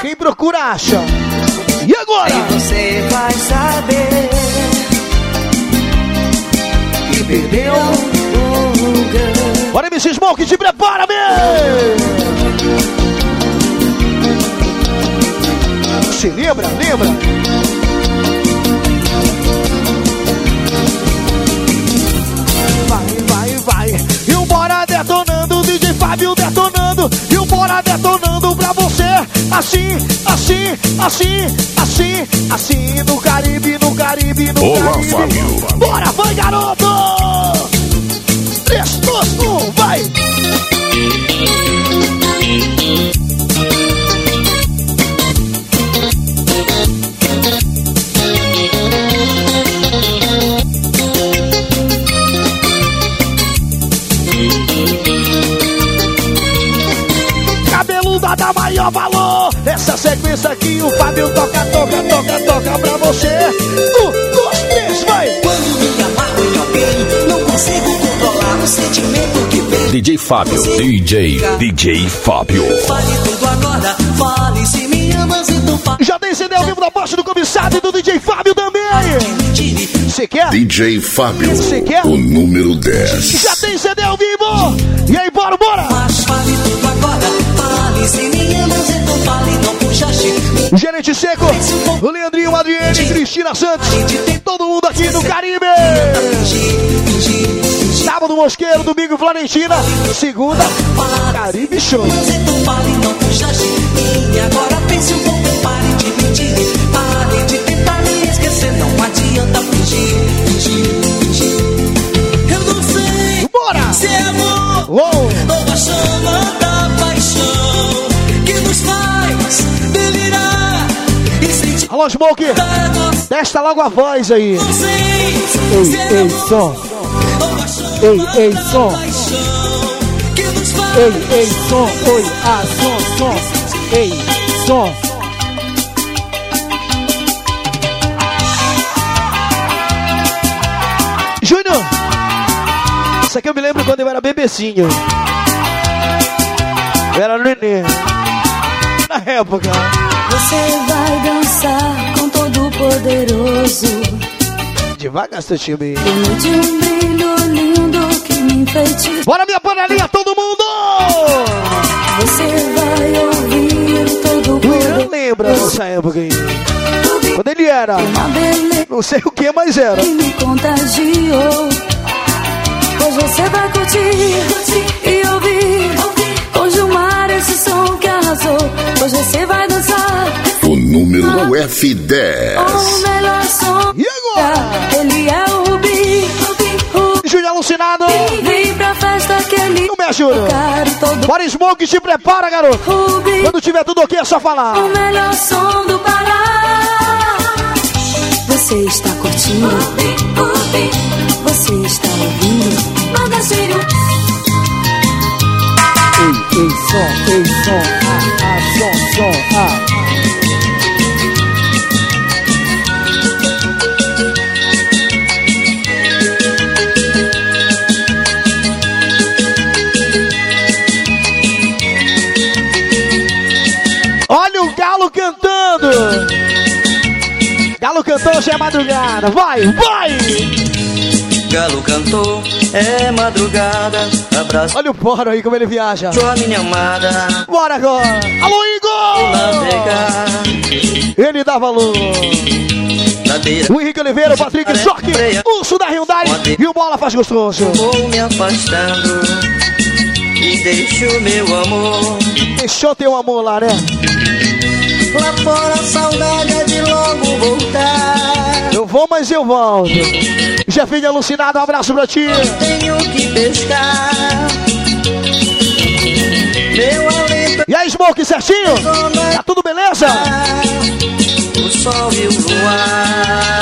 Quem procura acha! E agora? E você vai saber que perdeu. Bora, MC Smoke, te prepara, meu! Se lembra, lembra? Vai, vai, vai. E o Bora detonando, DJ Fábio detonando. E o Bora detonando pra você. Assim, assim, assim, assim, assim. No Caribe, no Caribe, no Olá, Caribe. Fábio. Bora, vai, garoto! 3, 2, 1, vai! Cabeluda dá maior valor. Essa sequência aqui, o Fábio toca, toca, toca, toca pra você. Um, dois, três, vai! Quando me amarro em alguém, não consigo controlar o sentimento que vem. DJ Fábio. DJ. DJ Fábio. Fale tudo agora, fale se me amas, então fale. Já tem CD ao vivo da poste do comissário e do DJ Fábio também. Você quer? DJ Fábio. Você quer? O número 10. Já tem CD ao vivo! E aí, bora, bora! Mas fale tudo agora, gerente seco, o Leandrinho, Adriane, Cristina Santos, todo mundo aqui no Caribe! Sábado Mosqueiro, domingo Florentina, segunda Caribe Show. E agora pense um pouco, pare de mentir. Pare de tentar me esquecer, não adianta fingir, fingir, fingir. Eu não sei Bora! se é amor Uou! ou a chama Alô, Smoke! Testa logo a voz aí. É Ei, som. Ei, ei, som. Ei, ei, som. Oi, ah, som, som. Ei, som. Júnior! Isso aqui eu me lembro quando eu era bebecinho. Eu era nenê. Na época. Você vai dançar com todo poderoso. Devagar, seu time. De um brilho lindo que me enfeitiça. Bora, minha panelinha, todo mundo! Você vai ouvir todo o poder. Eu lembro dessa época aí. Quando ele era. Não sei o que, mas era. que me contagiou. Hoje você vai curtir e ouvir. Arrasou. Hoje você vai dançar. O número F10. O melhor som. E agora? Ele é o Rubi. Júnior alucinado. Vem pra festa que ele Não me ajuda. todo Bora, Smoke, se prepara, garoto. Rubi. Quando tiver tudo ok, é só falar. O melhor som do Pará. Você está curtindo? Você está ouvindo? Manda Sírio. Ei, som. Ei, som. Ah, ah, som, som. Ah. Olha o galo cantando. Galo cantou, hoje é madrugada. Vai, vai! Galo cantou, é madrugada, abraço Olha o Bora aí como ele viaja. a minha amada. Bora agora. Alô, Igor! Navegar, Ele dá valor. ladeira, O Henrique Oliveira, o Patrick Choque, Urso da Hyundai e o Bola faz gostoso. vou me afastando e deixo meu amor. Deixou teu amor lá, né? Lá fora a saudade é de logo voltar. Eu vou, mas eu volto. Jefinho alucinado, um abraço pra ti. Tenho que pescar. Meu alento E aí, Smoke, certinho? Tá tudo beleza? o sol e o luar.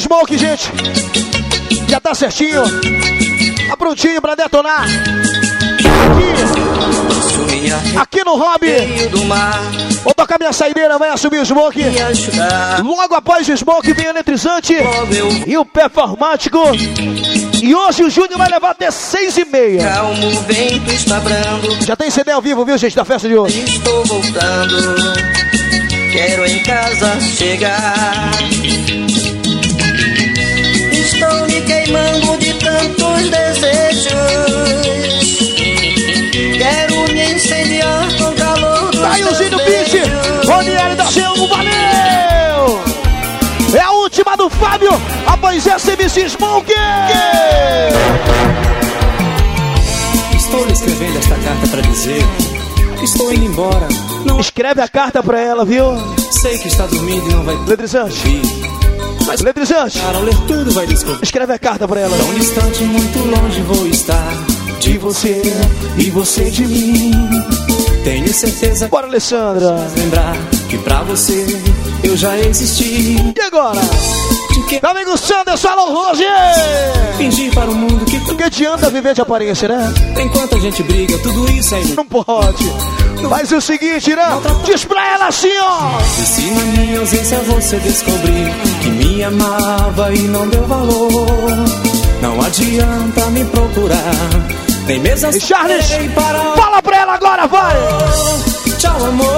Smoke, gente. Já tá certinho. Tá prontinho pra detonar. Aqui, aqui no Hobby. Vou tocar minha saideira, vai assumir o Smoke. Logo após o Smoke vem o eletrizante e o performático. E hoje o Júnior vai levar até seis e meia. Calmo, o vento está brando. Já tem CD ao vivo, viu, gente, da festa de hoje. Estou voltando. Quero em casa chegar. Queimando de tantos desejos. Quero me incendiar com calor do Tá aí o Zinho Beach, Ronieri da G1, valeu! É a última do Fábio, após essa MC Smoke! Estou lhe escrevendo esta carta para dizer estou indo embora. Não Escreve a carta pra ela, viu? sei que está dormindo e não vai Letrizante. Mas Letrizante, para ler tudo vai descobrir. escreve a carta pra ela. Tão distante, muito longe vou estar de você e você de mim. Tenho certeza Bora, Alessandra! que lembrar que pra você eu já existi. E agora? Meu amigo Sanderson, alô, Roger! Fingir para o mundo que Não que adianta viver de aparência, né? enquanto a gente briga, tudo isso é inútil. Não pode. Faz o seguinte, né? Diz pra ela assim, ó! E se na minha ausência você descobrir que me amava e não deu valor, não adianta me procurar. Nem mesmo E Charles, para fala pra ela agora, vai! Tchau, amor.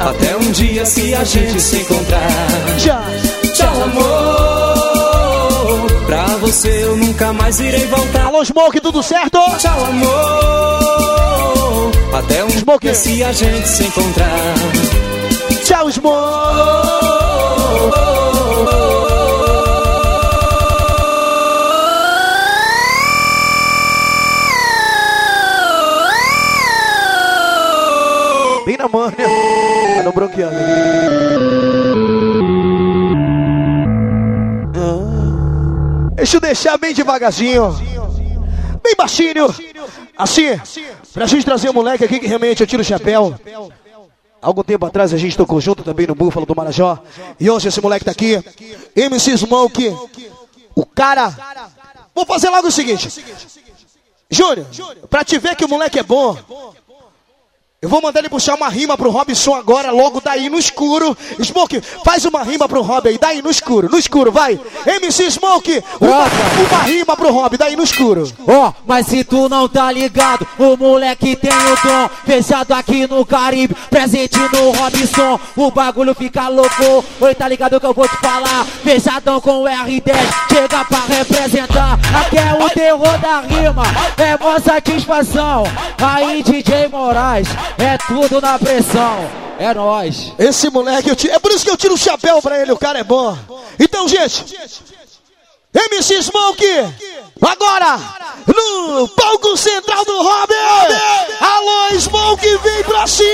Até um dia se a gente se encontrar. Tchau. Tchau, amor. Pra você eu nunca mais irei voltar. Alô, Smoke, tudo certo? Tchau, amor. Até um Smoke. dia se a gente se encontrar. Tchau, Smoke! Bem na manha. Tá no bronqueando. Ah. Deixa eu deixar bem devagarzinho. Bem baixinho. Assim, pra gente trazer um moleque aqui que realmente eu tiro o chapéu. Algum tempo atrás a gente tocou junto também no Búfalo do Marajó. E hoje esse moleque tá aqui. MC Smoke. O cara. Vou fazer logo o seguinte. Júnior, pra te ver que o moleque é bom. Eu vou mandar ele puxar uma rima pro Robson agora, logo daí no escuro. Smoke, faz uma rima pro Rob aí, daí no escuro, no escuro, vai. MC Smoke, uma, uma rima pro Rob, daí no escuro. Ó, mas se tu não tá ligado, o moleque tem o dom. Fechado aqui no Caribe, presente no Robson. O bagulho fica louco. Oi, tá ligado que eu vou te falar? Fechadão com o R10, chega pra representar. Aqui é o terror da rima, é mó satisfação. Aí, DJ Moraes, é tudo na pressão. É nós. Esse moleque, eu tiro, é por isso que eu tiro o chapéu pra ele, o cara é bom. Então, gente, MC Smoke, agora, no palco central do Robin. Alô, Smoke, vem pra cima!